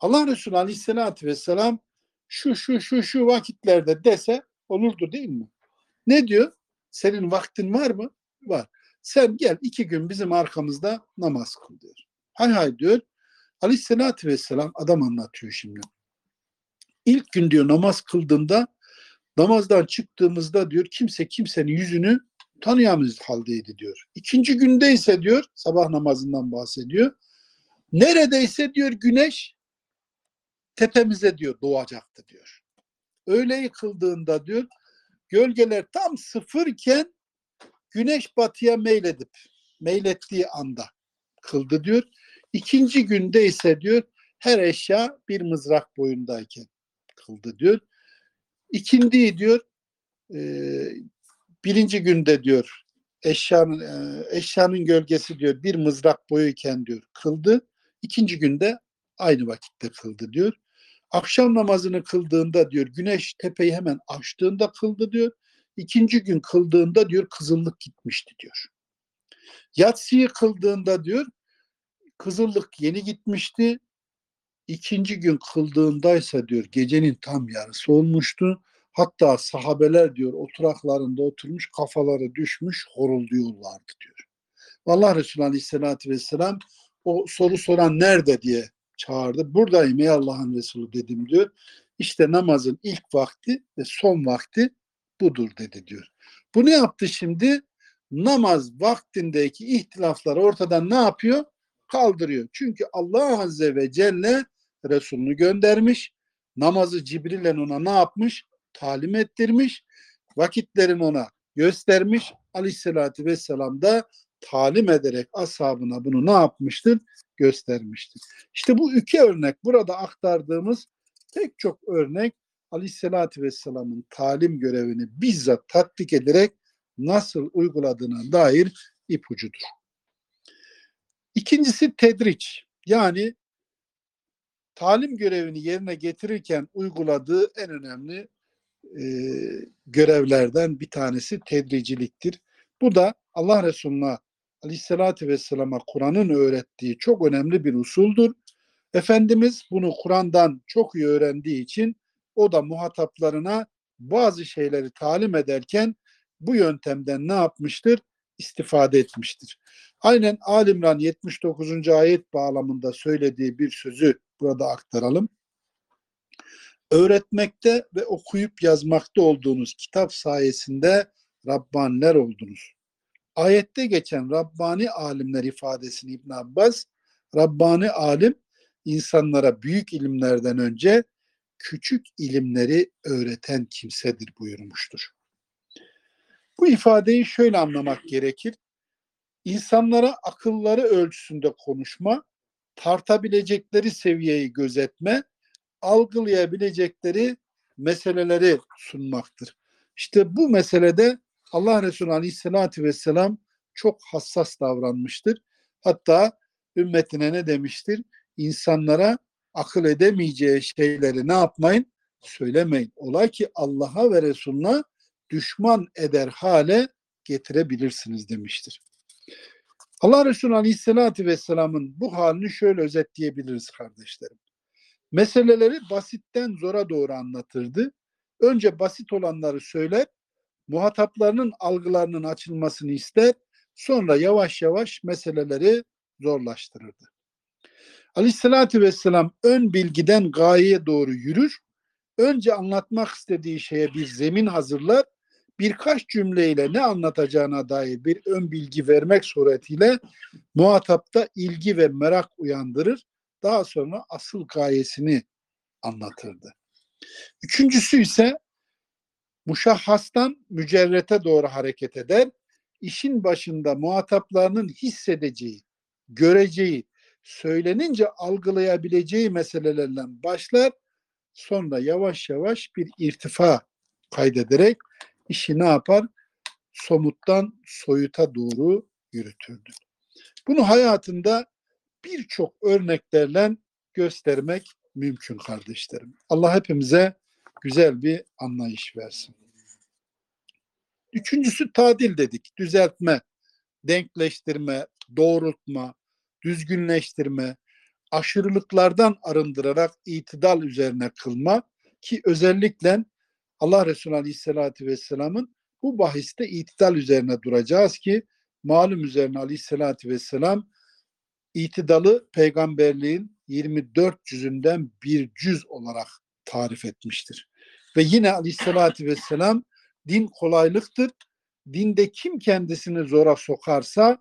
Allah Resulü Aleyhisselatü Vesselam şu şu şu şu vakitlerde dese olurdu değil mi? Ne diyor? Senin vaktin var mı? Var. Sen gel iki gün bizim arkamızda namaz kıl diyor. Hay hay diyor. Aleyhisselatü Vesselam adam anlatıyor şimdi. İlk gün diyor namaz kıldığında namazdan çıktığımızda diyor kimse kimsenin yüzünü tanıyamaz haldeydi diyor. İkinci günde ise diyor sabah namazından bahsediyor. Neredeyse diyor güneş tepemize diyor doğacaktı diyor. Öğleyi kıldığında diyor gölgeler tam sıfırken güneş batıya meyledip meylettiği anda kıldı diyor. İkinci günde ise diyor her eşya bir mızrak boyundayken kıldı diyor. İkindi diyor e, birinci günde diyor eşyanın e, eşyanın gölgesi diyor bir mızrak boyuyken diyor kıldı. İkinci günde aynı vakitte kıldı diyor. Akşam namazını kıldığında diyor güneş tepeyi hemen açtığında kıldı diyor. İkinci gün kıldığında diyor kızıllık gitmişti diyor. Yatsıyı kıldığında diyor kızıllık yeni gitmişti. İkinci gün kıldığındaysa diyor gecenin tam yarısı olmuştu. Hatta sahabeler diyor oturaklarında oturmuş kafaları düşmüş horulduyorlardı diyor. Allah Resulü Aleyhisselatü Vesselam o soru soran nerede diye çağırdı. Buradayım ey Allah'ın Resulü dedim diyor. İşte namazın ilk vakti ve son vakti budur dedi diyor. Bu ne yaptı şimdi? Namaz vaktindeki ihtilafları ortadan ne yapıyor? Kaldırıyor. Çünkü Allah Azze ve Celle Resulünü göndermiş. Namazı Cibril'le ona ne yapmış? Talim ettirmiş. Vakitlerini ona göstermiş. Aleyhissalatü vesselam da talim ederek ashabına bunu ne yapmıştır? Göstermiştir. İşte bu iki örnek burada aktardığımız pek çok örnek Aleyhisselatü Vesselam'ın talim görevini bizzat tatbik ederek nasıl uyguladığına dair ipucudur. İkincisi tedriç. Yani talim görevini yerine getirirken uyguladığı en önemli e, görevlerden bir tanesi tedriciliktir. Bu da Allah Resulü'ne Aleyhisselatü Vesselam'a Kur'an'ın öğrettiği çok önemli bir usuldur. Efendimiz bunu Kur'an'dan çok iyi öğrendiği için o da muhataplarına bazı şeyleri talim ederken bu yöntemden ne yapmıştır? İstifade etmiştir. Aynen Alimran 79. ayet bağlamında söylediği bir sözü burada aktaralım. Öğretmekte ve okuyup yazmakta olduğunuz kitap sayesinde Rabbaniler oldunuz. Ayette geçen Rabbani alimler ifadesini İbn Abbas, Rabbani alim insanlara büyük ilimlerden önce küçük ilimleri öğreten kimsedir buyurmuştur. Bu ifadeyi şöyle anlamak gerekir. İnsanlara akılları ölçüsünde konuşma, tartabilecekleri seviyeyi gözetme, algılayabilecekleri meseleleri sunmaktır. İşte bu meselede Allah Resulü Aleyhisselatü Vesselam çok hassas davranmıştır. Hatta ümmetine ne demiştir? İnsanlara akıl edemeyeceği şeyleri ne yapmayın? Söylemeyin. Olay ki Allah'a ve Resulüne düşman eder hale getirebilirsiniz demiştir. Allah Resulü Aleyhisselatü Vesselam'ın bu halini şöyle özetleyebiliriz kardeşlerim. Meseleleri basitten zora doğru anlatırdı. Önce basit olanları söyler, muhataplarının algılarının açılmasını ister, sonra yavaş yavaş meseleleri zorlaştırırdı. Aleyhissalatü vesselam ön bilgiden gayeye doğru yürür. Önce anlatmak istediği şeye bir zemin hazırlar. Birkaç cümleyle ne anlatacağına dair bir ön bilgi vermek suretiyle muhatapta ilgi ve merak uyandırır. Daha sonra asıl gayesini anlatırdı. Üçüncüsü ise muşahhastan mücerrete doğru hareket eder. İşin başında muhataplarının hissedeceği, göreceği, söylenince algılayabileceği meselelerden başlar. Sonra yavaş yavaş bir irtifa kaydederek işi ne yapar? Somuttan soyuta doğru yürütürdü. Bunu hayatında birçok örneklerle göstermek mümkün kardeşlerim. Allah hepimize güzel bir anlayış versin. Üçüncüsü tadil dedik. Düzeltme, denkleştirme, doğrultma, düzgünleştirme, aşırılıklardan arındırarak itidal üzerine kılma ki özellikle Allah Resulü Aleyhisselatü Vesselam'ın bu bahiste itidal üzerine duracağız ki malum üzerine Aleyhisselatü Vesselam itidalı peygamberliğin 24 cüzünden bir cüz olarak tarif etmiştir. Ve yine Aleyhisselatü Vesselam din kolaylıktır. Dinde kim kendisini zora sokarsa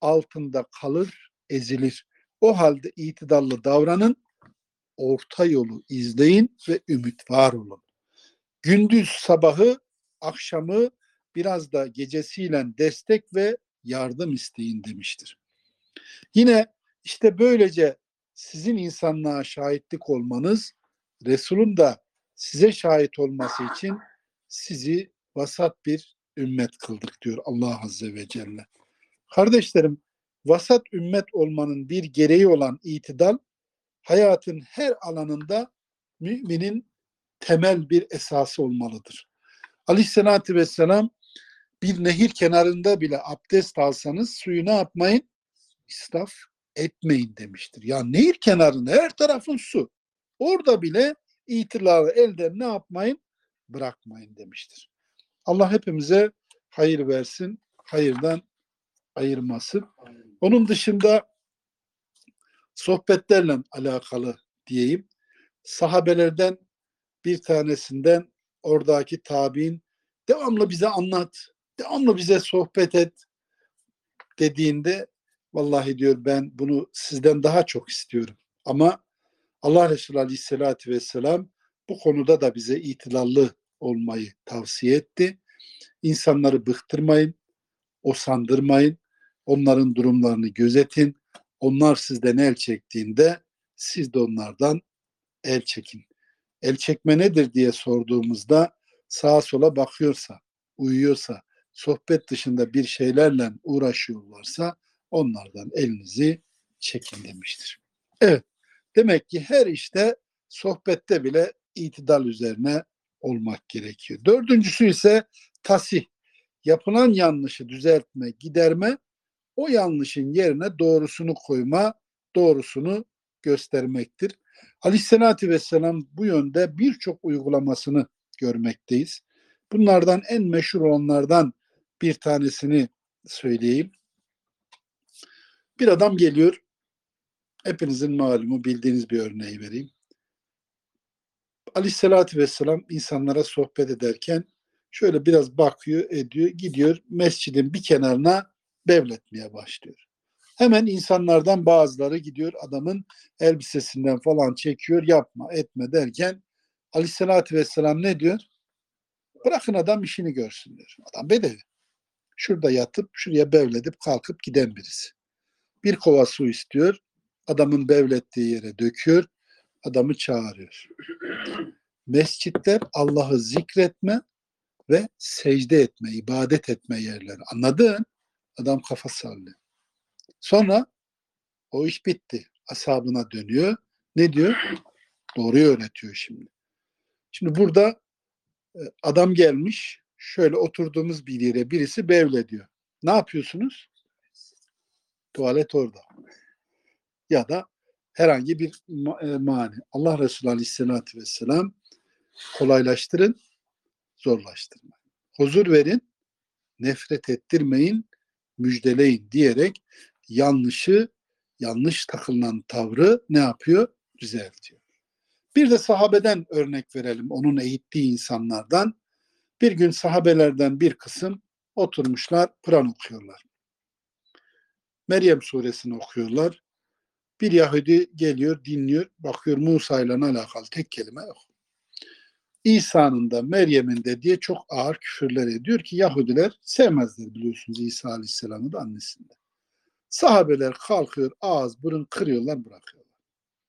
altında kalır, ezilir. O halde itidallı davranın, orta yolu izleyin ve ümit var olun. Gündüz sabahı, akşamı biraz da gecesiyle destek ve yardım isteyin demiştir. Yine işte böylece sizin insanlığa şahitlik olmanız, Resul'ün de size şahit olması için sizi vasat bir ümmet kıldık diyor Allah Azze ve Celle. Kardeşlerim, vasat ümmet olmanın bir gereği olan itidal, hayatın her alanında müminin temel bir esası olmalıdır. Aleyhisselatü Vesselam bir nehir kenarında bile abdest alsanız suyu ne yapmayın? İsraf etmeyin demiştir. Ya nehir kenarında her tarafın su. Orada bile itiları elden ne yapmayın? Bırakmayın demiştir. Allah hepimize hayır versin, hayırdan ayırmasın. Onun dışında sohbetlerle alakalı diyeyim. Sahabelerden bir tanesinden oradaki tabi'in devamlı bize anlat, devamlı bize sohbet et dediğinde vallahi diyor ben bunu sizden daha çok istiyorum. Ama Allah Resulü Aleyhisselatü Vesselam bu konuda da bize itilallı olmayı tavsiye etti. İnsanları bıktırmayın, osandırmayın, onların durumlarını gözetin. Onlar sizden el çektiğinde siz de onlardan el çekin. El çekme nedir diye sorduğumuzda sağa sola bakıyorsa, uyuyorsa, sohbet dışında bir şeylerle uğraşıyorlarsa onlardan elinizi çekin demiştir. Evet, demek ki her işte sohbette bile itidal üzerine olmak gerekiyor. Dördüncüsü ise tasih. Yapılan yanlışı düzeltme, giderme, o yanlışın yerine doğrusunu koyma, doğrusunu göstermektir. Aleyhisselatü Vesselam bu yönde birçok uygulamasını görmekteyiz. Bunlardan en meşhur olanlardan bir tanesini söyleyeyim. Bir adam geliyor, hepinizin malumu bildiğiniz bir örneği vereyim. Aleyhisselatü Vesselam insanlara sohbet ederken şöyle biraz bakıyor, ediyor, gidiyor mescidin bir kenarına bevletmeye başlıyor. Hemen insanlardan bazıları gidiyor adamın elbisesinden falan çekiyor, yapma, etme derken Aleyhisselatü Vesselam ne diyor? Bırakın adam işini görsün diyor. Adam bedevi. Şurada yatıp şuraya bevledip kalkıp giden birisi. Bir kova su istiyor. Adamın bevlettiği yere döküyor. Adamı çağırıyor. Mescitler Allah'ı zikretme ve secde etme, ibadet etme yerleri. Anladın? Adam kafa sallıyor. Sonra o iş bitti. Asabına dönüyor. Ne diyor? Doğruyu öğretiyor şimdi. Şimdi burada e, adam gelmiş. Şöyle oturduğumuz bir yere birisi bevle diyor. Ne yapıyorsunuz? Tuvalet orada. Ya da herhangi bir e, mani. Allah Resulü Aleyhisselatü Vesselam kolaylaştırın, zorlaştırmayın. Huzur verin, nefret ettirmeyin, müjdeleyin diyerek yanlışı, yanlış takılan tavrı ne yapıyor? Düzeltiyor. Bir de sahabeden örnek verelim. Onun eğittiği insanlardan. Bir gün sahabelerden bir kısım oturmuşlar, Kur'an okuyorlar. Meryem suresini okuyorlar. Bir Yahudi geliyor, dinliyor, bakıyor Musa ile alakalı tek kelime yok. İsa'nın da Meryem'in de diye çok ağır küfürler ediyor ki Yahudiler sevmezler biliyorsunuz İsa Aleyhisselam'ı da annesinde. Sahabeler kalkıyor ağız burun kırıyorlar bırakıyorlar.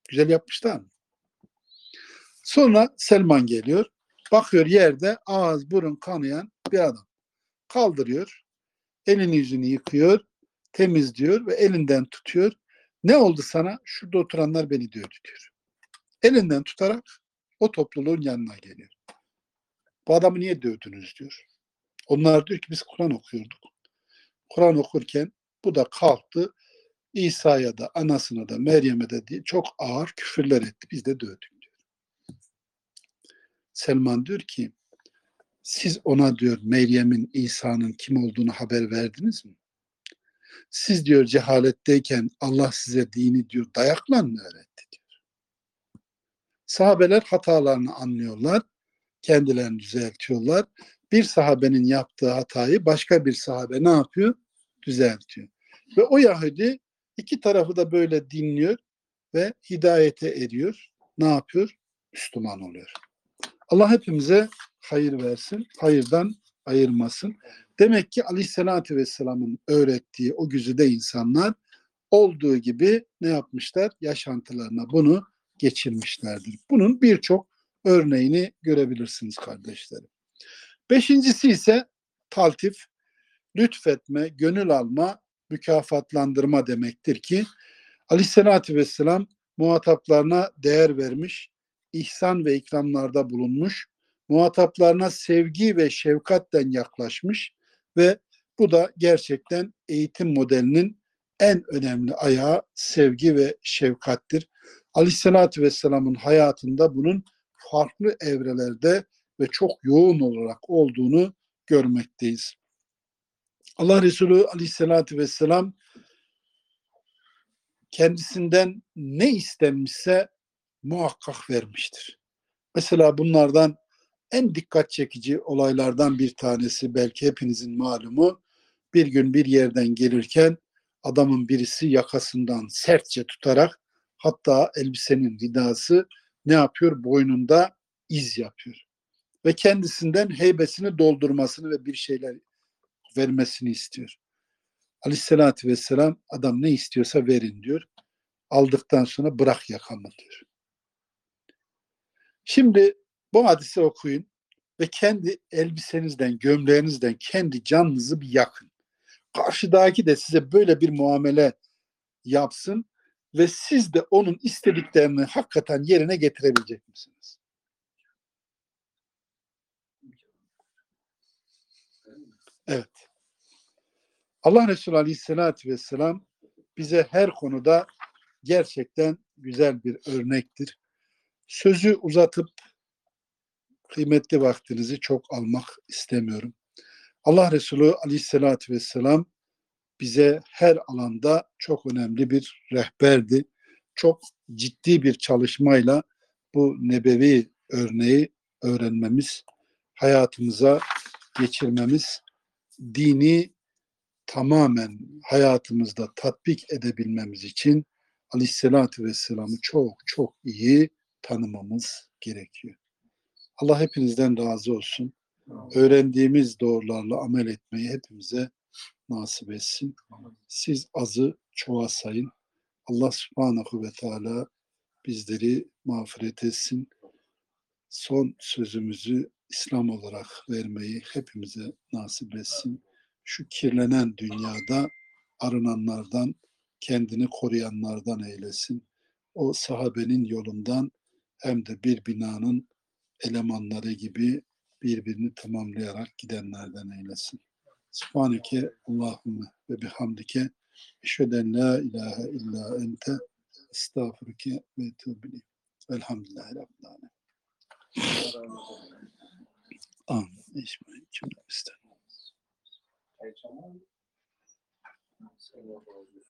Güzel yapmışlar mı? Sonra Selman geliyor. Bakıyor yerde ağız burun kanayan bir adam. Kaldırıyor. Elini yüzünü yıkıyor. Temizliyor ve elinden tutuyor. Ne oldu sana? Şurada oturanlar beni dövdü diyor. Elinden tutarak o topluluğun yanına geliyor. Bu adamı niye dövdünüz diyor. Onlar diyor ki biz Kur'an okuyorduk. Kur'an okurken bu da kalktı İsa'ya da anasına da Meryem'e de diye çok ağır küfürler etti. Biz de dövdük diyor. Selman diyor ki siz ona diyor Meryem'in İsa'nın kim olduğunu haber verdiniz mi? Siz diyor cehaletteyken Allah size dini diyor dayakla mı öğretti diyor. Sahabeler hatalarını anlıyorlar. Kendilerini düzeltiyorlar. Bir sahabenin yaptığı hatayı başka bir sahabe ne yapıyor? Düzeltiyor. Ve o Yahudi iki tarafı da böyle dinliyor ve hidayete eriyor. Ne yapıyor? Müslüman oluyor. Allah hepimize hayır versin, hayırdan ayırmasın. Demek ki Aleyhisselatü Vesselam'ın öğrettiği o güzide insanlar olduğu gibi ne yapmışlar? Yaşantılarına bunu geçirmişlerdir. Bunun birçok örneğini görebilirsiniz kardeşlerim. Beşincisi ise taltif, lütfetme, gönül alma, mükafatlandırma demektir ki Aleyhisselatü Vesselam muhataplarına değer vermiş, ihsan ve ikramlarda bulunmuş, muhataplarına sevgi ve şefkatten yaklaşmış ve bu da gerçekten eğitim modelinin en önemli ayağı sevgi ve şefkattir. Aleyhisselatü Vesselam'ın hayatında bunun farklı evrelerde ve çok yoğun olarak olduğunu görmekteyiz. Allah Resulü Aleyhisselatü Vesselam kendisinden ne istenmişse muhakkak vermiştir. Mesela bunlardan en dikkat çekici olaylardan bir tanesi belki hepinizin malumu bir gün bir yerden gelirken adamın birisi yakasından sertçe tutarak hatta elbisenin vidası ne yapıyor? Boynunda iz yapıyor. Ve kendisinden heybesini doldurmasını ve bir şeyler vermesini istiyor. Aleyhissalatü vesselam adam ne istiyorsa verin diyor. Aldıktan sonra bırak yakamı diyor. Şimdi bu hadisi okuyun ve kendi elbisenizden, gömleğinizden kendi canınızı bir yakın. Karşıdaki de size böyle bir muamele yapsın ve siz de onun istediklerini hakikaten yerine getirebilecek misiniz? Evet. Allah Resulü Aleyhisselatü Vesselam bize her konuda gerçekten güzel bir örnektir. Sözü uzatıp kıymetli vaktinizi çok almak istemiyorum. Allah Resulü Aleyhisselatü Vesselam bize her alanda çok önemli bir rehberdi. Çok ciddi bir çalışmayla bu nebevi örneği öğrenmemiz, hayatımıza geçirmemiz, dini tamamen hayatımızda tatbik edebilmemiz için Aleyhisselatü Vesselam'ı çok çok iyi tanımamız gerekiyor. Allah hepinizden razı olsun. Öğrendiğimiz doğrularla amel etmeyi hepimize nasip etsin. Siz azı çoğa sayın. Allah subhanahu ve teala bizleri mağfiret etsin. Son sözümüzü İslam olarak vermeyi hepimize nasip etsin. Şu kirlenen dünyada arınanlardan, kendini koruyanlardan eylesin. O sahabenin yolundan hem de bir binanın elemanları gibi birbirini tamamlayarak gidenlerden eylesin. Subhaneke Allahümme ve bihamdike eşheden la ilahe illa ente estağfurke ve etûbü Velhamdülillahi Rabbil Alemin. Amin. Cümle ister. travaille sur moi. Non,